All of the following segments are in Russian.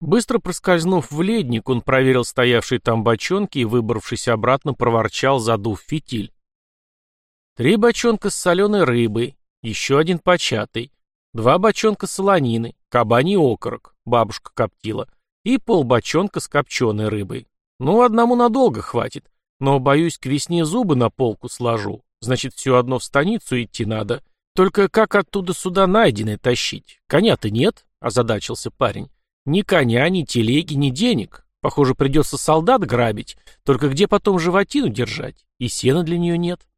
Быстро проскользнув в ледник, он проверил стоявшие там бочонки и, выбравшись обратно, проворчал, задув фитиль. Три бочонка с соленой рыбой, еще один початый, два бочонка солонины, кабаний окорок, бабушка коптила, и полбочонка с копченой рыбой. Ну, одному надолго хватит, но, боюсь, к весне зубы на полку сложу, значит, все одно в станицу идти надо. Только как оттуда сюда найденное тащить? Коня-то нет, озадачился парень. Ни коня, ни телеги, ни денег. Похоже, придется солдат грабить. Только где потом животину держать? И сена для нее нет.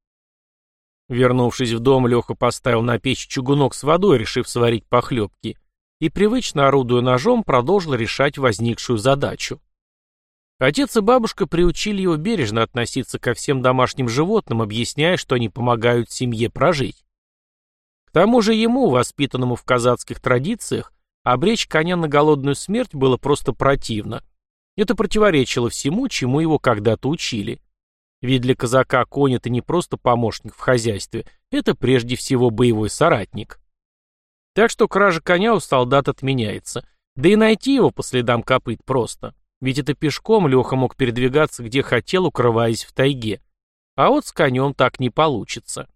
Вернувшись в дом, Леха поставил на печь чугунок с водой, решив сварить похлебки, и, привычно орудуя ножом, продолжил решать возникшую задачу. Отец и бабушка приучили его бережно относиться ко всем домашним животным, объясняя, что они помогают семье прожить. К тому же ему, воспитанному в казацких традициях, обречь коня на голодную смерть было просто противно. Это противоречило всему, чему его когда-то учили. Ведь для казака конь это не просто помощник в хозяйстве, это прежде всего боевой соратник. Так что кража коня у солдат отменяется. Да и найти его по следам копыт просто. Ведь это пешком Леха мог передвигаться где хотел, укрываясь в тайге. А вот с конем так не получится.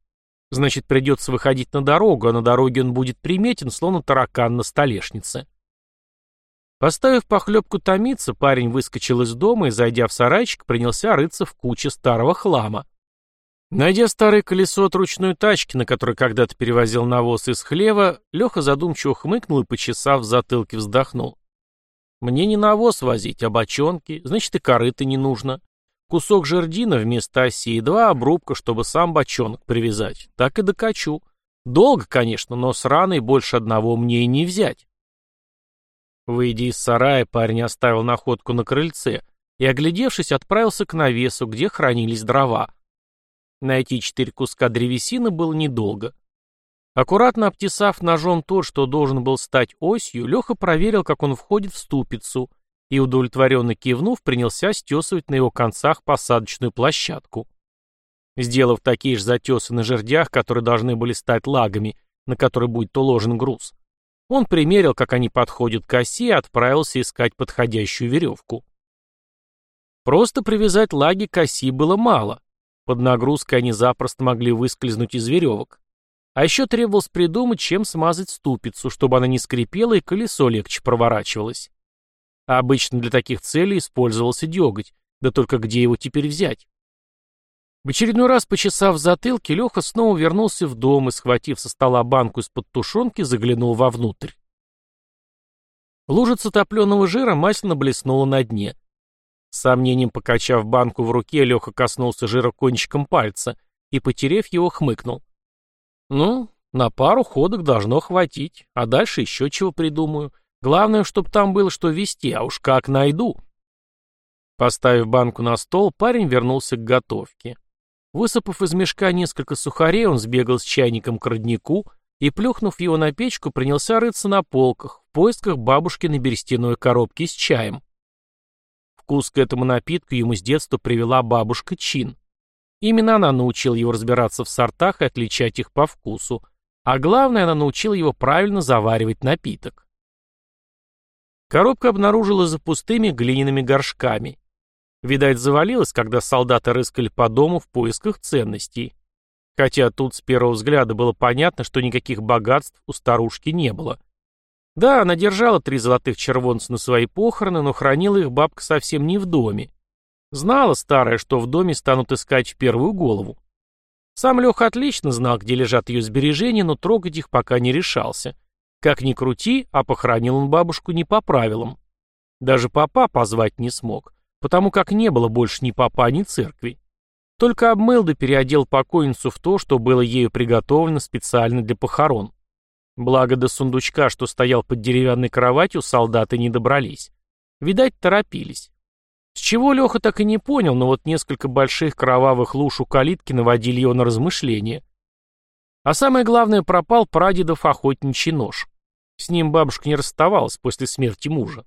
Значит, придется выходить на дорогу, а на дороге он будет приметен, словно таракан на столешнице. Поставив похлебку томиться, парень выскочил из дома и, зайдя в сарайчик, принялся рыться в куче старого хлама. Найдя старое колесо от ручной тачки, на которой когда-то перевозил навоз из хлева, Леха задумчиво хмыкнул и, почесав в затылке, вздохнул. «Мне не навоз возить, а бочонки, значит и корыта не нужно. Кусок жердина вместо оси и два обрубка, чтобы сам бочонок привязать. Так и докачу. Долго, конечно, но с раной больше одного мне и не взять». Выйдя из сарая, парень оставил находку на крыльце и, оглядевшись, отправился к навесу, где хранились дрова. Найти четыре куска древесины было недолго. Аккуратно обтесав ножом то, что должен был стать осью, Леха проверил, как он входит в ступицу, и, удовлетворенно кивнув, принялся стесывать на его концах посадочную площадку. Сделав такие же затесы на жердях, которые должны были стать лагами, на которые будет уложен груз, он примерил, как они подходят к оси, и отправился искать подходящую веревку. Просто привязать лаги к оси было мало. Под нагрузкой они запросто могли выскользнуть из веревок. А еще требовалось придумать, чем смазать ступицу, чтобы она не скрипела и колесо легче проворачивалось. А обычно для таких целей использовался деготь, да только где его теперь взять? В очередной раз, почесав затылки, Леха снова вернулся в дом и, схватив со стола банку из-под тушенки, заглянул вовнутрь. Лужица топленого жира масляно блеснула на дне. С сомнением покачав банку в руке, Леха коснулся жира кончиком пальца и, потерев его, хмыкнул. «Ну, на пару ходок должно хватить, а дальше еще чего придумаю. Главное, чтобы там было что вести, а уж как найду». Поставив банку на стол, парень вернулся к готовке. Высыпав из мешка несколько сухарей, он сбегал с чайником к роднику и, плюхнув его на печку, принялся рыться на полках в поисках бабушкиной берестяной коробки с чаем. Вкус к этому напитку ему с детства привела бабушка Чин. Именно она научила его разбираться в сортах и отличать их по вкусу, а главное, она научила его правильно заваривать напиток. Коробка обнаружилась за пустыми глиняными горшками. Видать, завалилось, когда солдаты рыскали по дому в поисках ценностей. Хотя тут с первого взгляда было понятно, что никаких богатств у старушки не было. Да, она держала три золотых червонца на свои похороны, но хранила их бабка совсем не в доме. Знала старая, что в доме станут искать в первую голову. Сам Леха отлично знал, где лежат ее сбережения, но трогать их пока не решался. Как ни крути, а похоронил он бабушку не по правилам. Даже папа позвать не смог потому как не было больше ни попа, ни церкви. Только обмыл да переодел покойницу в то, что было ею приготовлено специально для похорон. Благо до сундучка, что стоял под деревянной кроватью, солдаты не добрались. Видать, торопились. С чего Леха так и не понял, но вот несколько больших кровавых луж у калитки наводили его на размышления. А самое главное, пропал прадедов охотничий нож. С ним бабушка не расставалась после смерти мужа.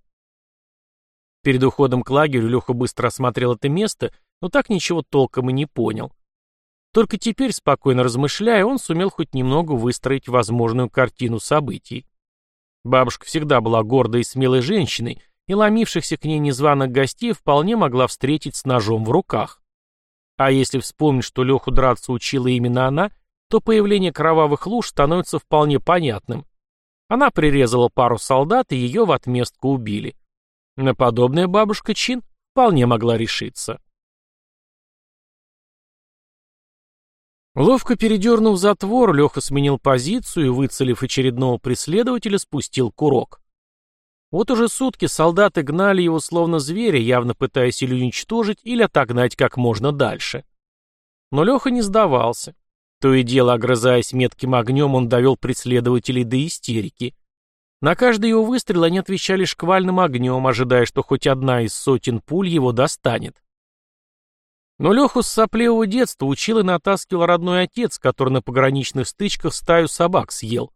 Перед уходом к лагерю Леха быстро осмотрел это место, но так ничего толком и не понял. Только теперь, спокойно размышляя, он сумел хоть немного выстроить возможную картину событий. Бабушка всегда была гордой и смелой женщиной, и ломившихся к ней незваных гостей вполне могла встретить с ножом в руках. А если вспомнить, что Леху драться учила именно она, то появление кровавых луж становится вполне понятным. Она прирезала пару солдат, и ее в отместку убили. На подобное бабушка Чин вполне могла решиться. Ловко передернув затвор, Леха сменил позицию и, выцелив очередного преследователя, спустил курок. Вот уже сутки солдаты гнали его словно зверя, явно пытаясь или уничтожить, или отогнать как можно дальше. Но Леха не сдавался. То и дело, огрызаясь метким огнем, он довел преследователей до истерики. На каждый его выстрел они отвечали шквальным огнем, ожидая, что хоть одна из сотен пуль его достанет. Но Леху с сопливого детства учил и натаскивал родной отец, который на пограничных стычках стаю собак съел.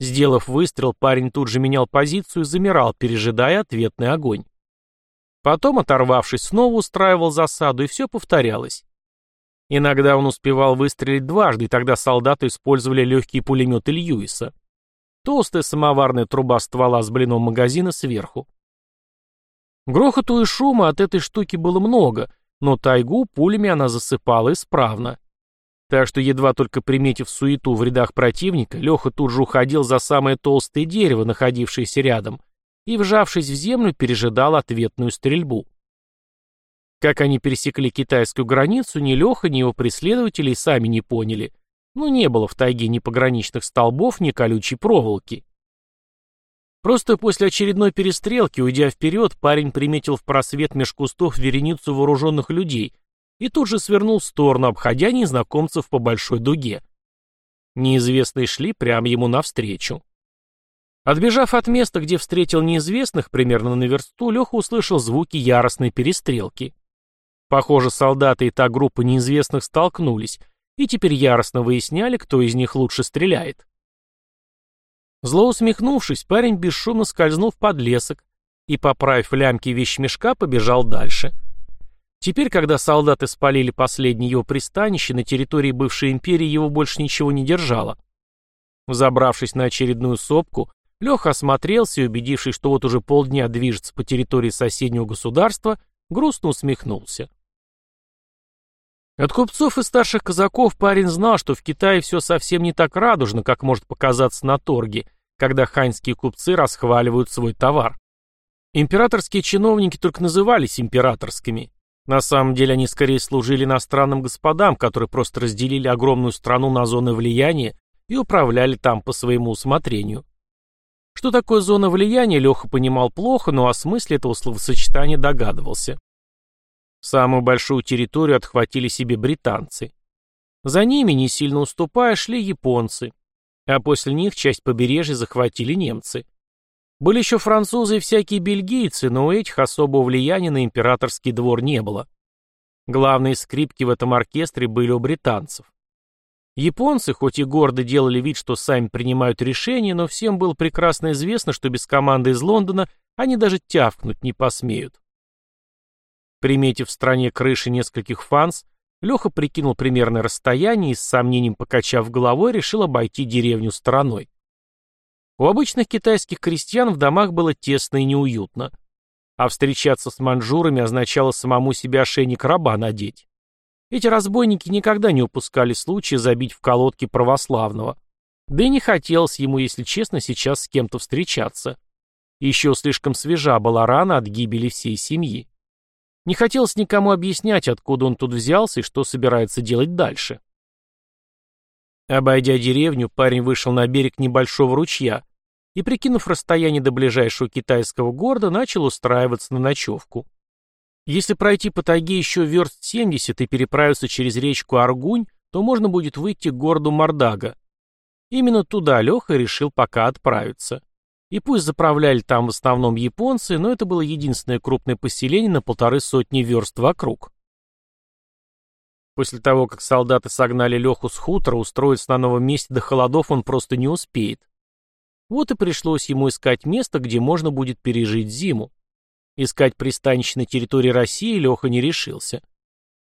Сделав выстрел, парень тут же менял позицию и замирал, пережидая ответный огонь. Потом, оторвавшись, снова устраивал засаду, и все повторялось. Иногда он успевал выстрелить дважды, и тогда солдаты использовали легкие пулеметы Льюиса. Толстая самоварная труба ствола с блином магазина сверху. Грохоту и шума от этой штуки было много, но тайгу пулями она засыпала исправно. Так что, едва только приметив суету в рядах противника, Леха тут же уходил за самое толстое дерево, находившееся рядом, и, вжавшись в землю, пережидал ответную стрельбу. Как они пересекли китайскую границу, ни Леха, ни его преследователи сами не поняли. Но не было в тайге ни пограничных столбов, ни колючей проволоки. Просто после очередной перестрелки, уйдя вперед, парень приметил в просвет меж кустов вереницу вооруженных людей — и тут же свернул в сторону, обходя незнакомцев по большой дуге. Неизвестные шли прямо ему навстречу. Отбежав от места, где встретил неизвестных, примерно на версту, Леха услышал звуки яростной перестрелки. Похоже, солдаты и та группа неизвестных столкнулись, и теперь яростно выясняли, кто из них лучше стреляет. Зло усмехнувшись, парень бесшумно скользнул в подлесок и, поправив лямки вещмешка, побежал дальше — Теперь, когда солдаты спалили последнее его пристанище, на территории бывшей империи его больше ничего не держало. Забравшись на очередную сопку, Леха осмотрелся и, убедившись, что вот уже полдня движется по территории соседнего государства, грустно усмехнулся. От купцов и старших казаков парень знал, что в Китае все совсем не так радужно, как может показаться на торге, когда ханьские купцы расхваливают свой товар. Императорские чиновники только назывались императорскими. На самом деле они скорее служили иностранным господам, которые просто разделили огромную страну на зоны влияния и управляли там по своему усмотрению. Что такое зона влияния, Леха понимал плохо, но о смысле этого словосочетания догадывался. Самую большую территорию отхватили себе британцы. За ними, не сильно уступая, шли японцы, а после них часть побережья захватили немцы. Были еще французы и всякие бельгийцы, но у этих особого влияния на императорский двор не было. Главные скрипки в этом оркестре были у британцев. Японцы, хоть и гордо делали вид, что сами принимают решения, но всем было прекрасно известно, что без команды из Лондона они даже тявкнуть не посмеют. Приметив в стране крыши нескольких фанс, Леха прикинул примерное расстояние и с сомнением покачав головой решил обойти деревню стороной. У обычных китайских крестьян в домах было тесно и неуютно. А встречаться с манжурами означало самому себе ошейник раба надеть. Эти разбойники никогда не упускали случая забить в колодки православного. Да и не хотелось ему, если честно, сейчас с кем-то встречаться. Еще слишком свежа была рана от гибели всей семьи. Не хотелось никому объяснять, откуда он тут взялся и что собирается делать дальше. Обойдя деревню, парень вышел на берег небольшого ручья и, прикинув расстояние до ближайшего китайского города, начал устраиваться на ночевку. Если пройти по тайге еще верст 70 и переправиться через речку Аргунь, то можно будет выйти к городу Мордага. Именно туда Леха решил пока отправиться. И пусть заправляли там в основном японцы, но это было единственное крупное поселение на полторы сотни верст вокруг. После того, как солдаты согнали Леху с хутора, устроиться на новом месте до холодов он просто не успеет. Вот и пришлось ему искать место, где можно будет пережить зиму. Искать пристанище на территории России Леха не решился.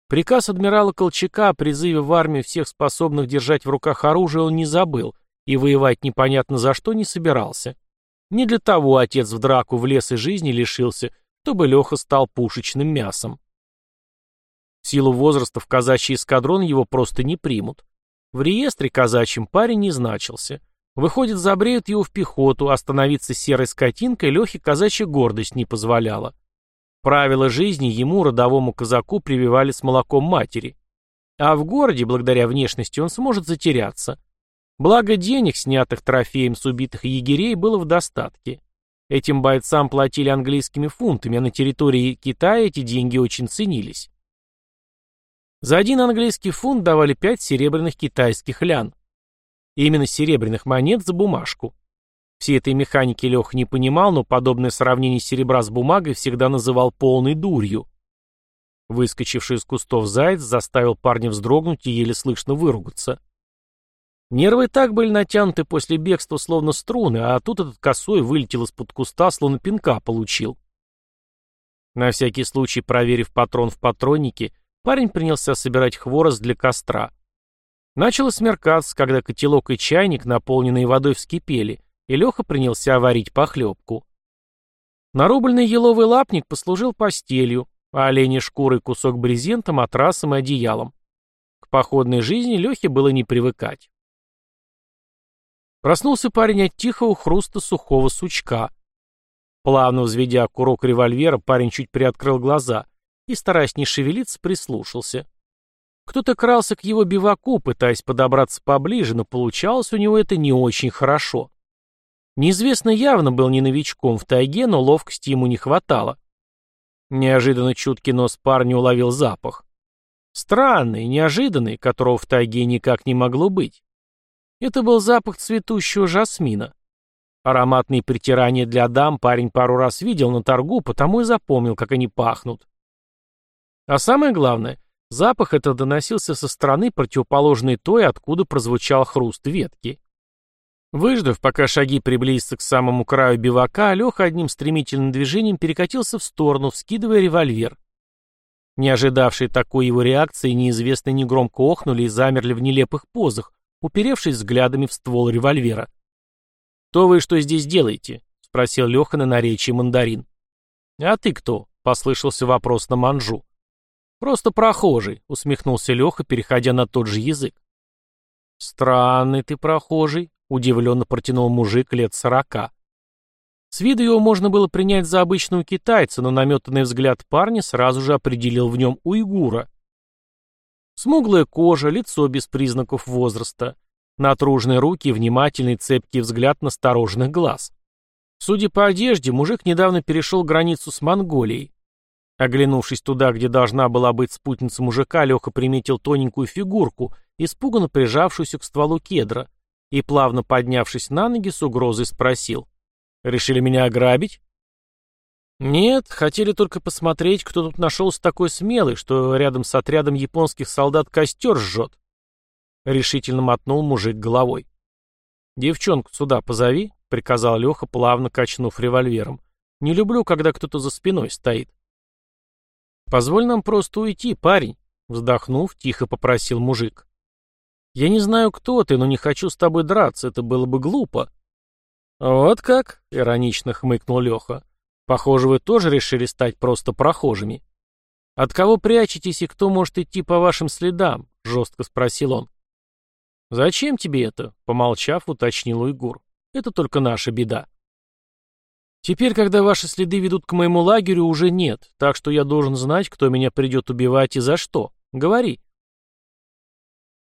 Приказ адмирала Колчака о призыве в армию всех способных держать в руках оружие он не забыл и воевать непонятно за что не собирался. Не для того отец в драку влез и жизни лишился, чтобы Леха стал пушечным мясом. В силу возраста в казачий эскадрон его просто не примут. В реестре казачьим парень не значился. Выходит, забреют его в пехоту, остановиться серой скотинкой Лехе казачья гордость не позволяла. Правила жизни ему, родовому казаку, прививали с молоком матери. А в городе, благодаря внешности, он сможет затеряться. Благо денег, снятых трофеем с убитых егерей, было в достатке. Этим бойцам платили английскими фунтами, а на территории Китая эти деньги очень ценились. За один английский фунт давали пять серебряных китайских лян. Именно серебряных монет за бумажку. Все этой механики Леха не понимал, но подобное сравнение серебра с бумагой всегда называл полной дурью. Выскочивший из кустов заяц заставил парня вздрогнуть и еле слышно выругаться. Нервы так были натянуты после бегства, словно струны, а тут этот косой вылетел из-под куста, словно пинка получил. На всякий случай, проверив патрон в патроннике, парень принялся собирать хворост для костра. Начало смеркаться, когда котелок и чайник, наполненные водой, вскипели, и Леха принялся варить похлебку. Нарубленный еловый лапник послужил постелью, а оленя шкурой кусок брезента, матрасом и одеялом. К походной жизни Лехе было не привыкать. Проснулся парень от тихого хруста сухого сучка. Плавно взведя курок револьвера, парень чуть приоткрыл глаза и, стараясь не шевелиться, прислушался. Кто-то крался к его биваку, пытаясь подобраться поближе, но получалось у него это не очень хорошо. Неизвестно явно был не новичком в тайге, но ловкости ему не хватало. Неожиданно чуткий нос парня уловил запах. Странный, неожиданный, которого в тайге никак не могло быть. Это был запах цветущего жасмина. Ароматные притирания для дам парень пару раз видел на торгу, потому и запомнил, как они пахнут. А самое главное, запах этот доносился со стороны, противоположной той, откуда прозвучал хруст ветки. Выждав, пока шаги приблизятся к самому краю бивака, Леха одним стремительным движением перекатился в сторону, вскидывая револьвер. Не ожидавшие такой его реакции, неизвестные негромко охнули и замерли в нелепых позах, уперевшись взглядами в ствол револьвера. «Кто вы что здесь делаете?» — спросил Леха на наречии мандарин. «А ты кто?» — послышался вопрос на манжу. «Просто прохожий», — усмехнулся Леха, переходя на тот же язык. «Странный ты прохожий», — удивленно протянул мужик лет сорока. С виду его можно было принять за обычного китайца, но наметанный взгляд парня сразу же определил в нем уйгура. Смуглая кожа, лицо без признаков возраста, натруженные руки внимательный цепкий взгляд настороженных глаз. Судя по одежде, мужик недавно перешел границу с Монголией. Оглянувшись туда, где должна была быть спутница мужика, Леха приметил тоненькую фигурку, испуганно прижавшуюся к стволу кедра, и, плавно поднявшись на ноги, с угрозой спросил. «Решили меня ограбить?» «Нет, хотели только посмотреть, кто тут нашелся такой смелый, что рядом с отрядом японских солдат костер жжет». Решительно мотнул мужик головой. «Девчонку сюда позови», — приказал Леха, плавно качнув револьвером. «Не люблю, когда кто-то за спиной стоит». «Позволь нам просто уйти, парень», — вздохнув, тихо попросил мужик. «Я не знаю, кто ты, но не хочу с тобой драться, это было бы глупо». «Вот как?» — иронично хмыкнул Леха. «Похоже, вы тоже решили стать просто прохожими». «От кого прячетесь и кто может идти по вашим следам?» — жестко спросил он. «Зачем тебе это?» — помолчав, уточнил Уйгур. «Это только наша беда». Теперь, когда ваши следы ведут к моему лагерю, уже нет, так что я должен знать, кто меня придет убивать и за что. Говори.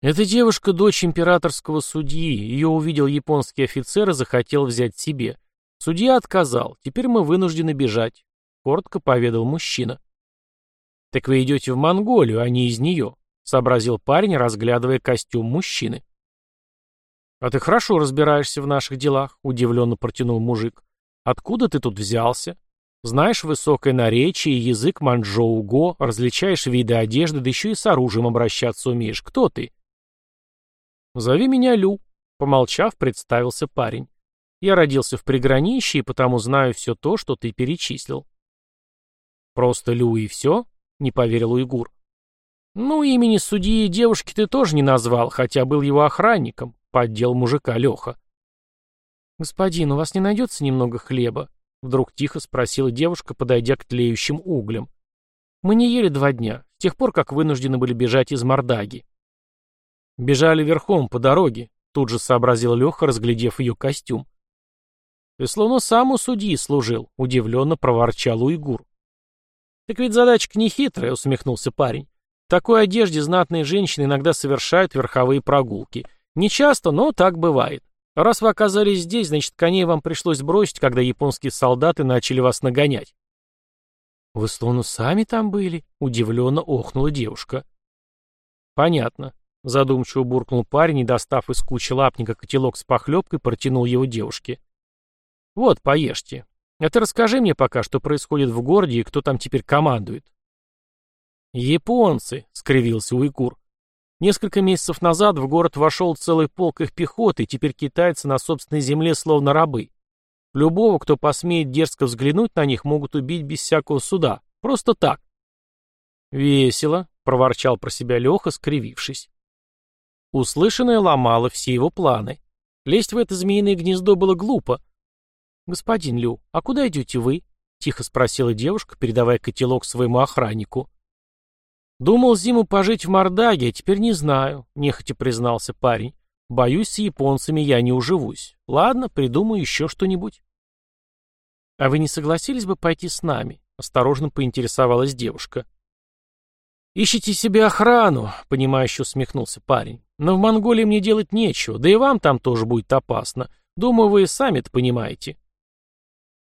Эта девушка — дочь императорского судьи. Ее увидел японский офицер и захотел взять себе. Судья отказал. Теперь мы вынуждены бежать, — коротко поведал мужчина. Так вы идете в Монголию, а не из нее, — сообразил парень, разглядывая костюм мужчины. А ты хорошо разбираешься в наших делах, — удивленно протянул мужик. Откуда ты тут взялся? Знаешь высокое наречие язык манчжоу-го, различаешь виды одежды, да еще и с оружием обращаться умеешь. Кто ты? Зови меня Лю, помолчав, представился парень. Я родился в приграничье, и потому знаю все то, что ты перечислил. Просто Лю и все? Не поверил Уйгур. Ну, имени судьи и девушки ты тоже не назвал, хотя был его охранником, поддел мужика Леха. «Господин, у вас не найдется немного хлеба?» Вдруг тихо спросила девушка, подойдя к тлеющим углям. «Мы не ели два дня, с тех пор, как вынуждены были бежать из Мордаги». «Бежали верхом, по дороге», — тут же сообразил Леха, разглядев ее костюм. «Ты словно сам у судьи служил», — удивленно проворчал Уйгур. «Так ведь задачка не хитрая», — усмехнулся парень. «В такой одежде знатные женщины иногда совершают верховые прогулки. Не часто, но так бывает. Раз вы оказались здесь, значит, коней вам пришлось бросить, когда японские солдаты начали вас нагонять». «Вы словно сами там были?» — удивленно охнула девушка. «Понятно», — задумчиво буркнул парень и, достав из кучи лапника котелок с похлебкой, протянул его девушке. «Вот, поешьте. А ты расскажи мне пока, что происходит в городе и кто там теперь командует». «Японцы», — скривился Уйкур. «Несколько месяцев назад в город вошел целый полк их пехоты, и теперь китайцы на собственной земле словно рабы. Любого, кто посмеет дерзко взглянуть на них, могут убить без всякого суда. Просто так». «Весело», — проворчал про себя Леха, скривившись. Услышанное ломало все его планы. Лезть в это змеиное гнездо было глупо, «Господин Лю, а куда идете вы?» — тихо спросила девушка, передавая котелок своему охраннику. «Думал зиму пожить в Мордаге, а теперь не знаю», — нехотя признался парень. «Боюсь, с японцами я не уживусь. Ладно, придумаю еще что-нибудь». «А вы не согласились бы пойти с нами?» — осторожно поинтересовалась девушка. «Ищите себе охрану», — понимающе усмехнулся парень. «Но в Монголии мне делать нечего, да и вам там тоже будет опасно. Думаю, вы сами это понимаете».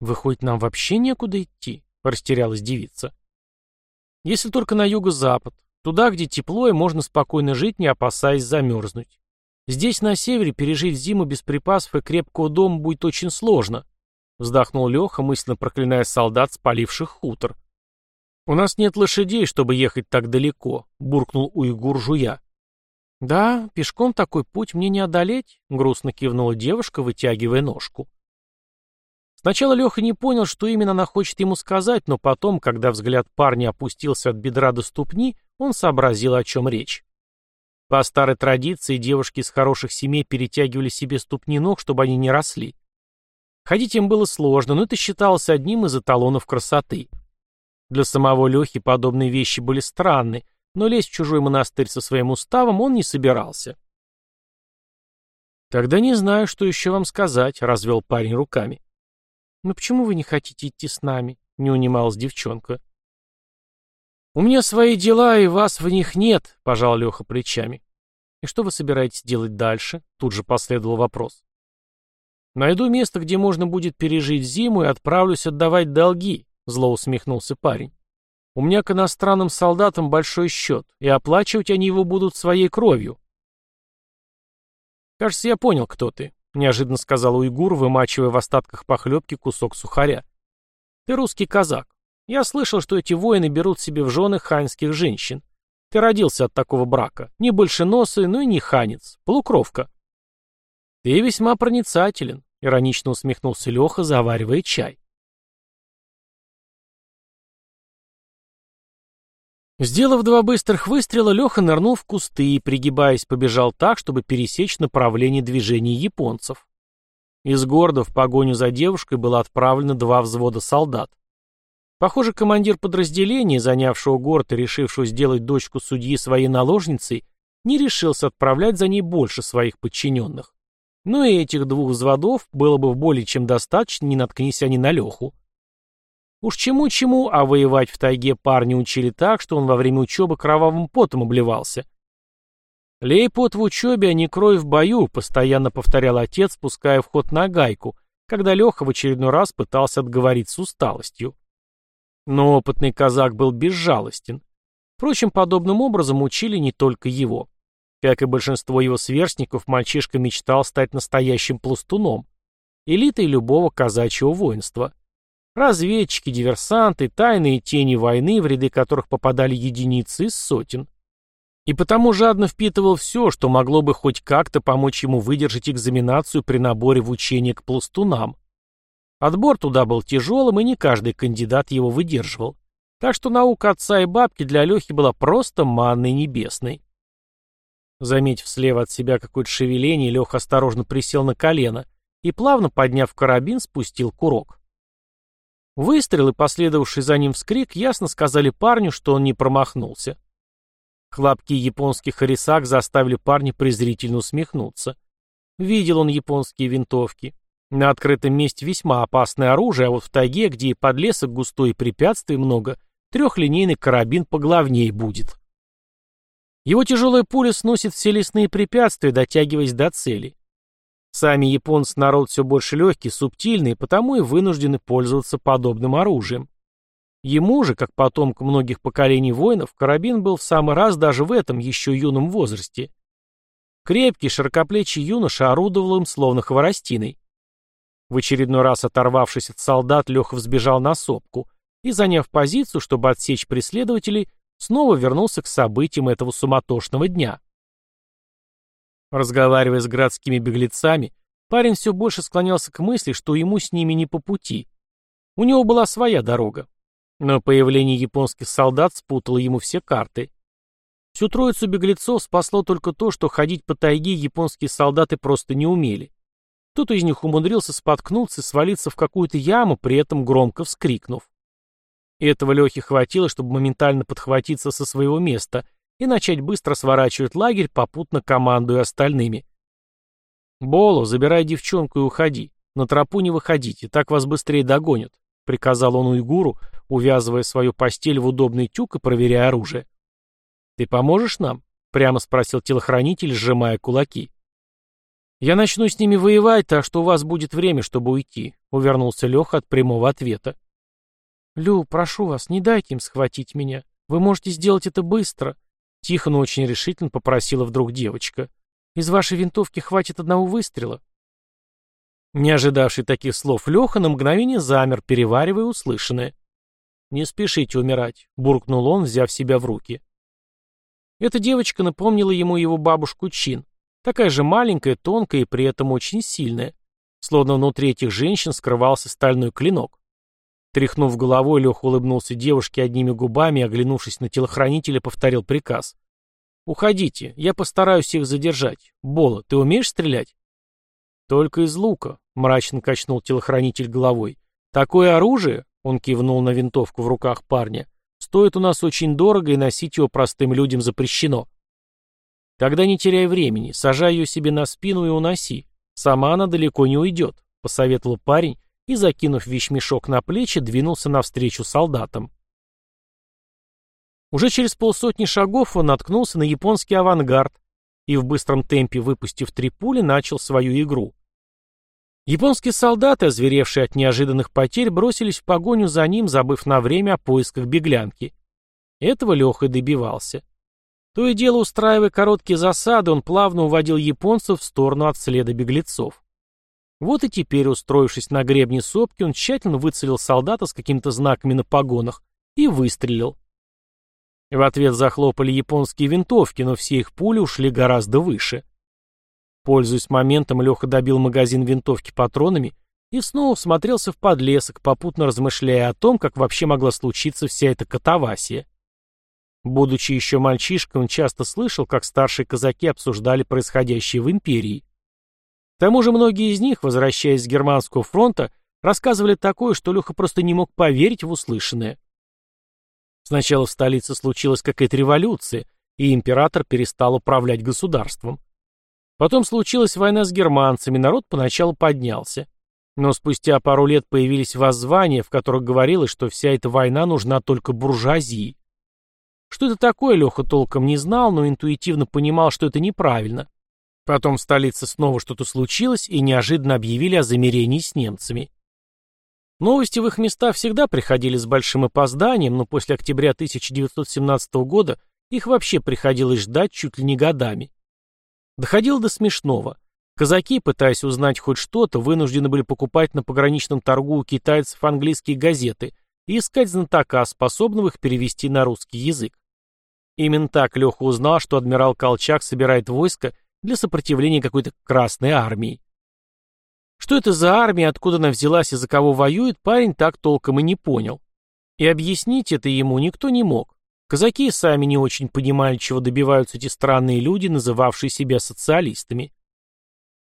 «Выходит, нам вообще некуда идти?» — растерялась девица. «Если только на юго-запад, туда, где тепло и можно спокойно жить, не опасаясь замерзнуть. Здесь, на севере, пережить зиму без припасов и крепкого дома будет очень сложно», — вздохнул Леха, мысленно проклиная солдат, спаливших хутор. «У нас нет лошадей, чтобы ехать так далеко», — буркнул уйгур жуя. «Да, пешком такой путь мне не одолеть», — грустно кивнула девушка, вытягивая ножку. Сначала Леха не понял, что именно она хочет ему сказать, но потом, когда взгляд парня опустился от бедра до ступни, он сообразил, о чем речь. По старой традиции девушки из хороших семей перетягивали себе ступни ног, чтобы они не росли. Ходить им было сложно, но это считалось одним из эталонов красоты. Для самого Лехи подобные вещи были странны, но лезть в чужой монастырь со своим уставом он не собирался. «Тогда не знаю, что еще вам сказать», — развел парень руками. «Но почему вы не хотите идти с нами?» — не унималась девчонка. «У меня свои дела, и вас в них нет», — пожал Леха плечами. «И что вы собираетесь делать дальше?» — тут же последовал вопрос. «Найду место, где можно будет пережить зиму, и отправлюсь отдавать долги», — зло усмехнулся парень. «У меня к иностранным солдатам большой счет, и оплачивать они его будут своей кровью». «Кажется, я понял, кто ты», — неожиданно сказал уйгур, вымачивая в остатках похлебки кусок сухаря. «Ты русский казак. Я слышал, что эти воины берут себе в жены ханьских женщин. Ты родился от такого брака. Не больше носа, но и не ханец. Полукровка». «Ты весьма проницателен», — иронично усмехнулся Леха, заваривая чай. Сделав два быстрых выстрела, Леха нырнул в кусты и, пригибаясь, побежал так, чтобы пересечь направление движения японцев. Из города в погоню за девушкой было отправлено два взвода солдат. Похоже, командир подразделения, занявшего город и решившего сделать дочку судьи своей наложницей, не решился отправлять за ней больше своих подчиненных. Но и этих двух взводов было бы более чем достаточно, не наткнись они на Леху. Уж чему-чему, а воевать в тайге парни учили так, что он во время учебы кровавым потом обливался. «Лей пот в учебе, а не крой в бою», — постоянно повторял отец, пуская в ход на гайку, когда Леха в очередной раз пытался отговорить с усталостью. Но опытный казак был безжалостен. Впрочем, подобным образом учили не только его. Как и большинство его сверстников, мальчишка мечтал стать настоящим пластуном, элитой любого казачьего воинства. Разведчики, диверсанты, тайные тени войны, в ряды которых попадали единицы из сотен. И потому жадно впитывал все, что могло бы хоть как-то помочь ему выдержать экзаменацию при наборе в учение к пластунам. Отбор туда был тяжелым, и не каждый кандидат его выдерживал. Так что наука отца и бабки для Лехи была просто манной небесной. Заметив слева от себя какое-то шевеление, Леха осторожно присел на колено и, плавно подняв карабин, спустил курок. Выстрел и последовавший за ним вскрик ясно сказали парню, что он не промахнулся. Хлопки японских харисак заставили парня презрительно усмехнуться. Видел он японские винтовки. На открытом месте весьма опасное оружие, а вот в тайге, где и подлесок густой и препятствий много, трехлинейный карабин поглавней будет. Его тяжелая пуля сносит все лесные препятствия, дотягиваясь до цели. Сами японцы народ все больше легкий, субтильный, потому и вынуждены пользоваться подобным оружием. Ему же, как потомку многих поколений воинов, карабин был в самый раз даже в этом еще юном возрасте. Крепкий, широкоплечий юноша орудовал им словно хворостиной. В очередной раз оторвавшись от солдат, Леха взбежал на сопку и, заняв позицию, чтобы отсечь преследователей, снова вернулся к событиям этого суматошного дня. Разговаривая с городскими беглецами, парень все больше склонялся к мысли, что ему с ними не по пути. У него была своя дорога. Но появление японских солдат спутало ему все карты. Всю троицу беглецов спасло только то, что ходить по тайге японские солдаты просто не умели. Кто-то из них умудрился споткнуться и свалиться в какую-то яму, при этом громко вскрикнув. Этого Лехе хватило, чтобы моментально подхватиться со своего места и начать быстро сворачивать лагерь, попутно командуя остальными. «Боло, забирай девчонку и уходи. На тропу не выходите, так вас быстрее догонят», — приказал он уйгуру, увязывая свою постель в удобный тюк и проверяя оружие. «Ты поможешь нам?» — прямо спросил телохранитель, сжимая кулаки. «Я начну с ними воевать, так что у вас будет время, чтобы уйти», — увернулся Леха от прямого ответа. «Лю, прошу вас, не дайте им схватить меня. Вы можете сделать это быстро», — тихо, но очень решительно попросила вдруг девочка. «Из вашей винтовки хватит одного выстрела». Не ожидавший таких слов Леха на мгновение замер, переваривая услышанное. «Не спешите умирать», — буркнул он, взяв себя в руки. Эта девочка напомнила ему его бабушку Чин. Такая же маленькая, тонкая и при этом очень сильная. Словно внутри этих женщин скрывался стальной клинок. Тряхнув головой, Леха улыбнулся девушке одними губами и, оглянувшись на телохранителя, повторил приказ. «Уходите, я постараюсь их задержать. Бола, ты умеешь стрелять?» «Только из лука», — мрачно качнул телохранитель головой. «Такое оружие?» — он кивнул на винтовку в руках парня. «Стоит у нас очень дорого, и носить его простым людям запрещено». «Тогда не теряй времени, сажай ее себе на спину и уноси. Сама она далеко не уйдет», — посоветовал парень, и, закинув вещмешок на плечи, двинулся навстречу солдатам. Уже через полсотни шагов он наткнулся на японский авангард и в быстром темпе, выпустив три пули, начал свою игру. Японские солдаты, озверевшие от неожиданных потерь, бросились в погоню за ним, забыв на время о поисках беглянки. Этого Леха добивался. То и дело, устраивая короткие засады, он плавно уводил японцев в сторону от следа беглецов. Вот и теперь, устроившись на гребне сопки, он тщательно выцелил солдата с какими-то знаками на погонах и выстрелил. В ответ захлопали японские винтовки, но все их пули ушли гораздо выше. Пользуясь моментом, Леха добил магазин винтовки патронами и снова всмотрелся в подлесок, попутно размышляя о том, как вообще могла случиться вся эта катавасия. Будучи еще мальчишкой, он часто слышал, как старшие казаки обсуждали происходящее в империи. К тому же многие из них, возвращаясь с германского фронта, рассказывали такое, что Леха просто не мог поверить в услышанное. Сначала в столице случилась какая-то революция, и император перестал управлять государством. Потом случилась война с германцами, народ поначалу поднялся. Но спустя пару лет появились воззвания, в которых говорилось, что вся эта война нужна только буржуазии. Что это такое, Леха толком не знал, но интуитивно понимал, что это неправильно. Потом в столице снова что-то случилось, и неожиданно объявили о замирении с немцами. Новости в их места всегда приходили с большим опозданием, но после октября 1917 года их вообще приходилось ждать чуть ли не годами. Доходило до смешного. Казаки, пытаясь узнать хоть что-то, вынуждены были покупать на пограничном торгу у китайцев английские газеты и искать знатока, способного их перевести на русский язык. Именно так Леха узнал, что адмирал Колчак собирает войско для сопротивления какой-то Красной армии. Что это за армия, откуда она взялась и за кого воюет, парень так толком и не понял. И объяснить это ему никто не мог. Казаки сами не очень понимали, чего добиваются эти странные люди, называвшие себя социалистами.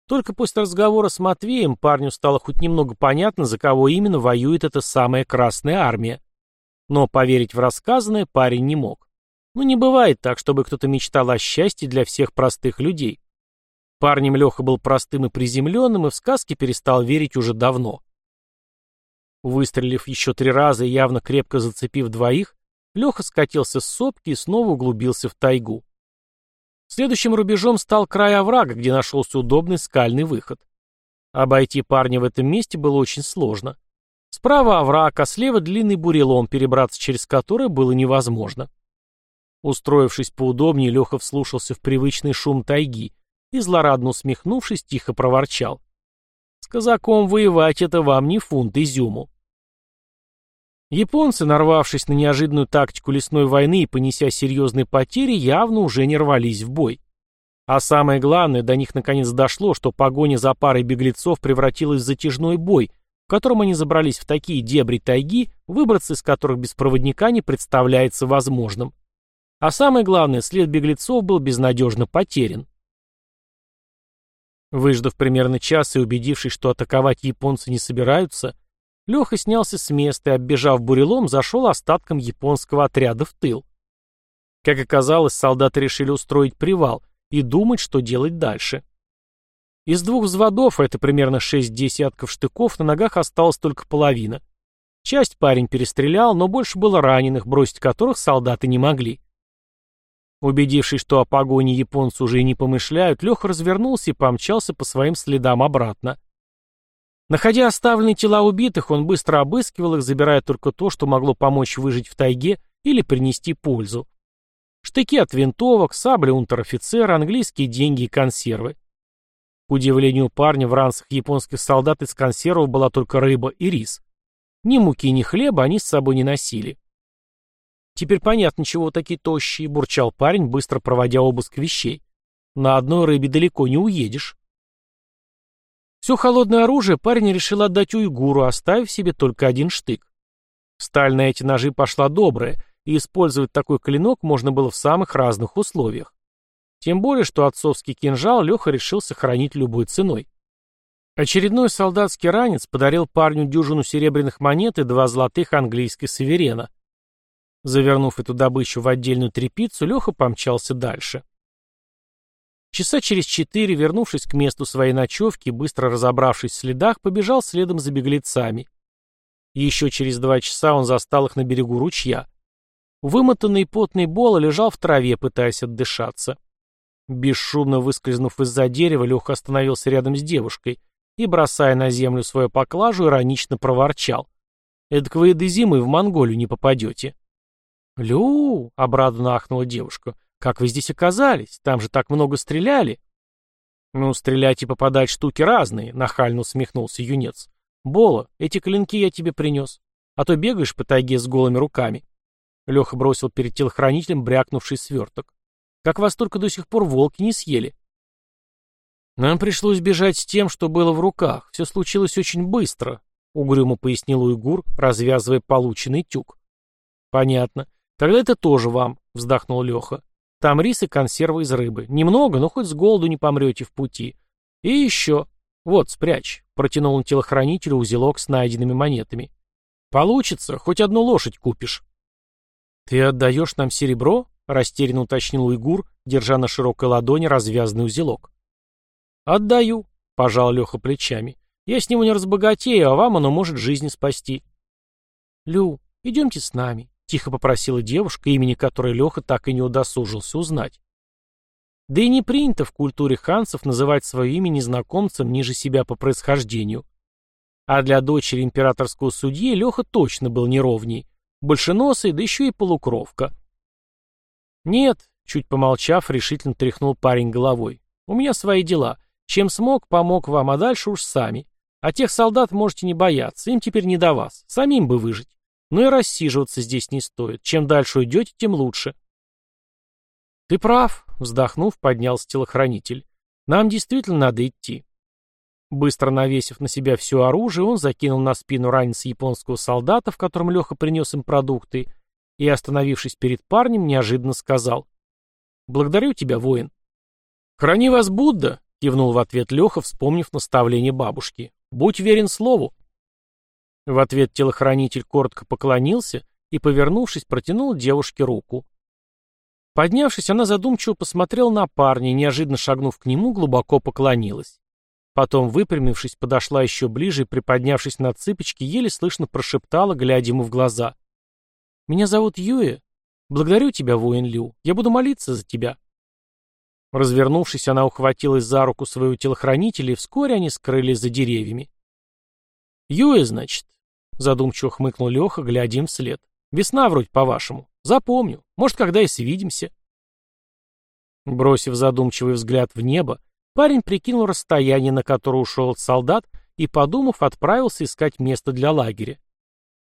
Только после разговора с Матвеем парню стало хоть немного понятно, за кого именно воюет эта самая Красная Армия. Но поверить в рассказанное парень не мог. Ну не бывает так, чтобы кто-то мечтал о счастье для всех простых людей. Парнем Леха был простым и приземленным, и в сказки перестал верить уже давно. Выстрелив еще три раза и явно крепко зацепив двоих, Леха скатился с сопки и снова углубился в тайгу. Следующим рубежом стал край оврага, где нашелся удобный скальный выход. Обойти парня в этом месте было очень сложно. Справа овраг, а слева длинный бурелом, перебраться через который было невозможно. Устроившись поудобнее, Леха вслушался в привычный шум тайги и, злорадно усмехнувшись, тихо проворчал. «С казаком воевать — это вам не фунт изюму». Японцы, нарвавшись на неожиданную тактику лесной войны и понеся серьезные потери, явно уже не рвались в бой. А самое главное, до них наконец дошло, что погоня за парой беглецов превратилась в затяжной бой, в котором они забрались в такие дебри тайги, выбраться из которых без проводника не представляется возможным. А самое главное, след беглецов был безнадежно потерян. Выждав примерно час и убедившись, что атаковать японцы не собираются, Леха снялся с места и, оббежав бурелом, зашел остатком японского отряда в тыл. Как оказалось, солдаты решили устроить привал и думать, что делать дальше. Из двух взводов, а это примерно шесть десятков штыков, на ногах осталась только половина. Часть парень перестрелял, но больше было раненых, бросить которых солдаты не могли. Убедившись, что о погоне японцы уже и не помышляют, Леха развернулся и помчался по своим следам обратно. Находя оставленные тела убитых, он быстро обыскивал их, забирая только то, что могло помочь выжить в тайге или принести пользу. Штыки от винтовок, сабли унтер-офицера, английские деньги и консервы. К удивлению парня, в ранцах японских солдат из консервов была только рыба и рис. Ни муки, ни хлеба они с собой не носили. «Теперь понятно, чего такие тощие», — бурчал парень, быстро проводя обыск вещей. «На одной рыбе далеко не уедешь». Все холодное оружие парень решил отдать уйгуру, оставив себе только один штык. Сталь на эти ножи пошла добрая, и использовать такой клинок можно было в самых разных условиях. Тем более, что отцовский кинжал Леха решил сохранить любой ценой. Очередной солдатский ранец подарил парню дюжину серебряных монет и два золотых английских саверена. Завернув эту добычу в отдельную трепицу, Леха помчался дальше. Часа через четыре, вернувшись к месту своей ночевки, быстро разобравшись в следах, побежал следом за беглецами. Еще через два часа он застал их на берегу ручья. Вымотанный потный Бола лежал в траве, пытаясь отдышаться. Бесшумно выскользнув из-за дерева, Леха остановился рядом с девушкой и, бросая на землю свою поклажу, иронично проворчал. «Эдак вы и до зимы в Монголию не попадете». «Лю!» — обрадованно ахнула девушка. «Как вы здесь оказались? Там же так много стреляли!» «Ну, стрелять и попадать штуки разные», — нахально усмехнулся юнец. «Бола, эти клинки я тебе принес. А то бегаешь по тайге с голыми руками». Леха бросил перед телохранителем брякнувший сверток. «Как вас только до сих пор волки не съели?» «Нам пришлось бежать с тем, что было в руках. Все случилось очень быстро», — угрюмо пояснил Уйгур, развязывая полученный тюк. «Понятно. «Тогда это тоже вам», — вздохнул Леха. «Там рис и консервы из рыбы. Немного, но хоть с голоду не помрете в пути. И еще. Вот, спрячь», — протянул он телохранителю узелок с найденными монетами. «Получится, хоть одну лошадь купишь». «Ты отдаешь нам серебро?» — растерянно уточнил Уйгур, держа на широкой ладони развязанный узелок. «Отдаю», — пожал Леха плечами. «Я с него не разбогатею, а вам оно может жизнь спасти». «Лю, идемте с нами», — тихо попросила девушка, имени которой Леха так и не удосужился узнать. Да и не принято в культуре ханцев называть свое имя незнакомцем ниже себя по происхождению. А для дочери императорского судьи Леха точно был неровней. Большеносый, да еще и полукровка. «Нет», — чуть помолчав, решительно тряхнул парень головой. «У меня свои дела. Чем смог, помог вам, а дальше уж сами. А тех солдат можете не бояться, им теперь не до вас. Самим бы выжить». Но и рассиживаться здесь не стоит. Чем дальше уйдете, тем лучше. Ты прав, вздохнув, поднялся телохранитель. Нам действительно надо идти. Быстро навесив на себя все оружие, он закинул на спину ранец японского солдата, в котором Леха принес им продукты, и, остановившись перед парнем, неожиданно сказал. «Благодарю тебя, воин». «Храни вас, Будда!» — кивнул в ответ Леха, вспомнив наставление бабушки. «Будь верен слову». В ответ телохранитель коротко поклонился и, повернувшись, протянул девушке руку. Поднявшись, она задумчиво посмотрела на парня неожиданно шагнув к нему, глубоко поклонилась. Потом, выпрямившись, подошла еще ближе и, приподнявшись на цыпочки, еле слышно прошептала, глядя ему в глаза. «Меня зовут Юэ. Благодарю тебя, воин Лю. Я буду молиться за тебя». Развернувшись, она ухватилась за руку своего телохранителя, и вскоре они скрылись за деревьями. «Юэ, значит?» — задумчиво хмыкнул Леха, глядя им вслед. «Весна вроде, по-вашему. Запомню. Может, когда и свидимся». Бросив задумчивый взгляд в небо, парень прикинул расстояние, на которое ушел солдат, и, подумав, отправился искать место для лагеря.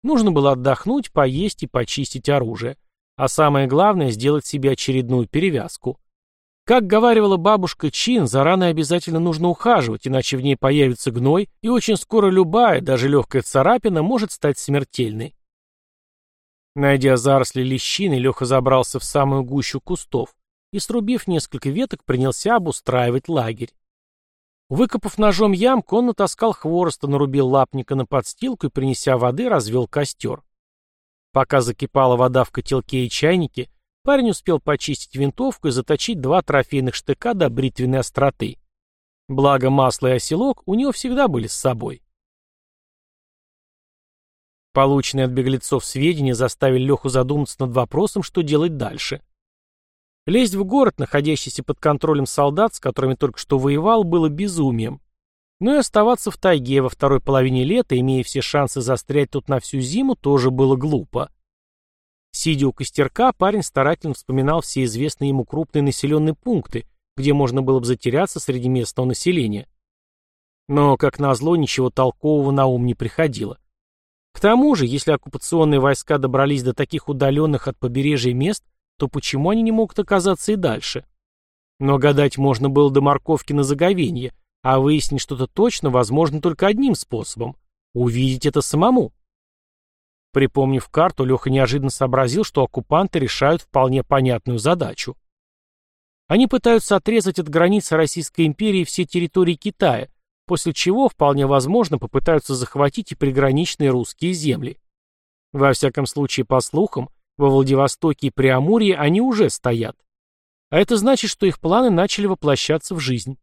Нужно было отдохнуть, поесть и почистить оружие. А самое главное — сделать себе очередную перевязку. Как говаривала бабушка Чин, за раной обязательно нужно ухаживать, иначе в ней появится гной, и очень скоро любая, даже легкая царапина, может стать смертельной. Найдя заросли лещины, Леха забрался в самую гущу кустов и, срубив несколько веток, принялся обустраивать лагерь. Выкопав ножом ямку, он натаскал хвороста, нарубил лапника на подстилку и, принеся воды, развел костер. Пока закипала вода в котелке и чайнике, Парень успел почистить винтовку и заточить два трофейных штыка до бритвенной остроты. Благо масло и оселок у него всегда были с собой. Полученные от беглецов сведения заставили Леху задуматься над вопросом, что делать дальше. Лезть в город, находящийся под контролем солдат, с которыми только что воевал, было безумием. Но и оставаться в тайге во второй половине лета, имея все шансы застрять тут на всю зиму, тоже было глупо. Сидя у костерка, парень старательно вспоминал все известные ему крупные населенные пункты, где можно было бы затеряться среди местного населения. Но, как назло, ничего толкового на ум не приходило. К тому же, если оккупационные войска добрались до таких удаленных от побережья мест, то почему они не могут оказаться и дальше? Но гадать можно было до морковки на заговенье, а выяснить что-то точно возможно только одним способом — увидеть это самому. Припомнив карту, Леха неожиданно сообразил, что оккупанты решают вполне понятную задачу. Они пытаются отрезать от границы Российской империи все территории Китая, после чего, вполне возможно, попытаются захватить и приграничные русские земли. Во всяком случае, по слухам, во Владивостоке и Преамурье они уже стоят. А это значит, что их планы начали воплощаться в жизнь.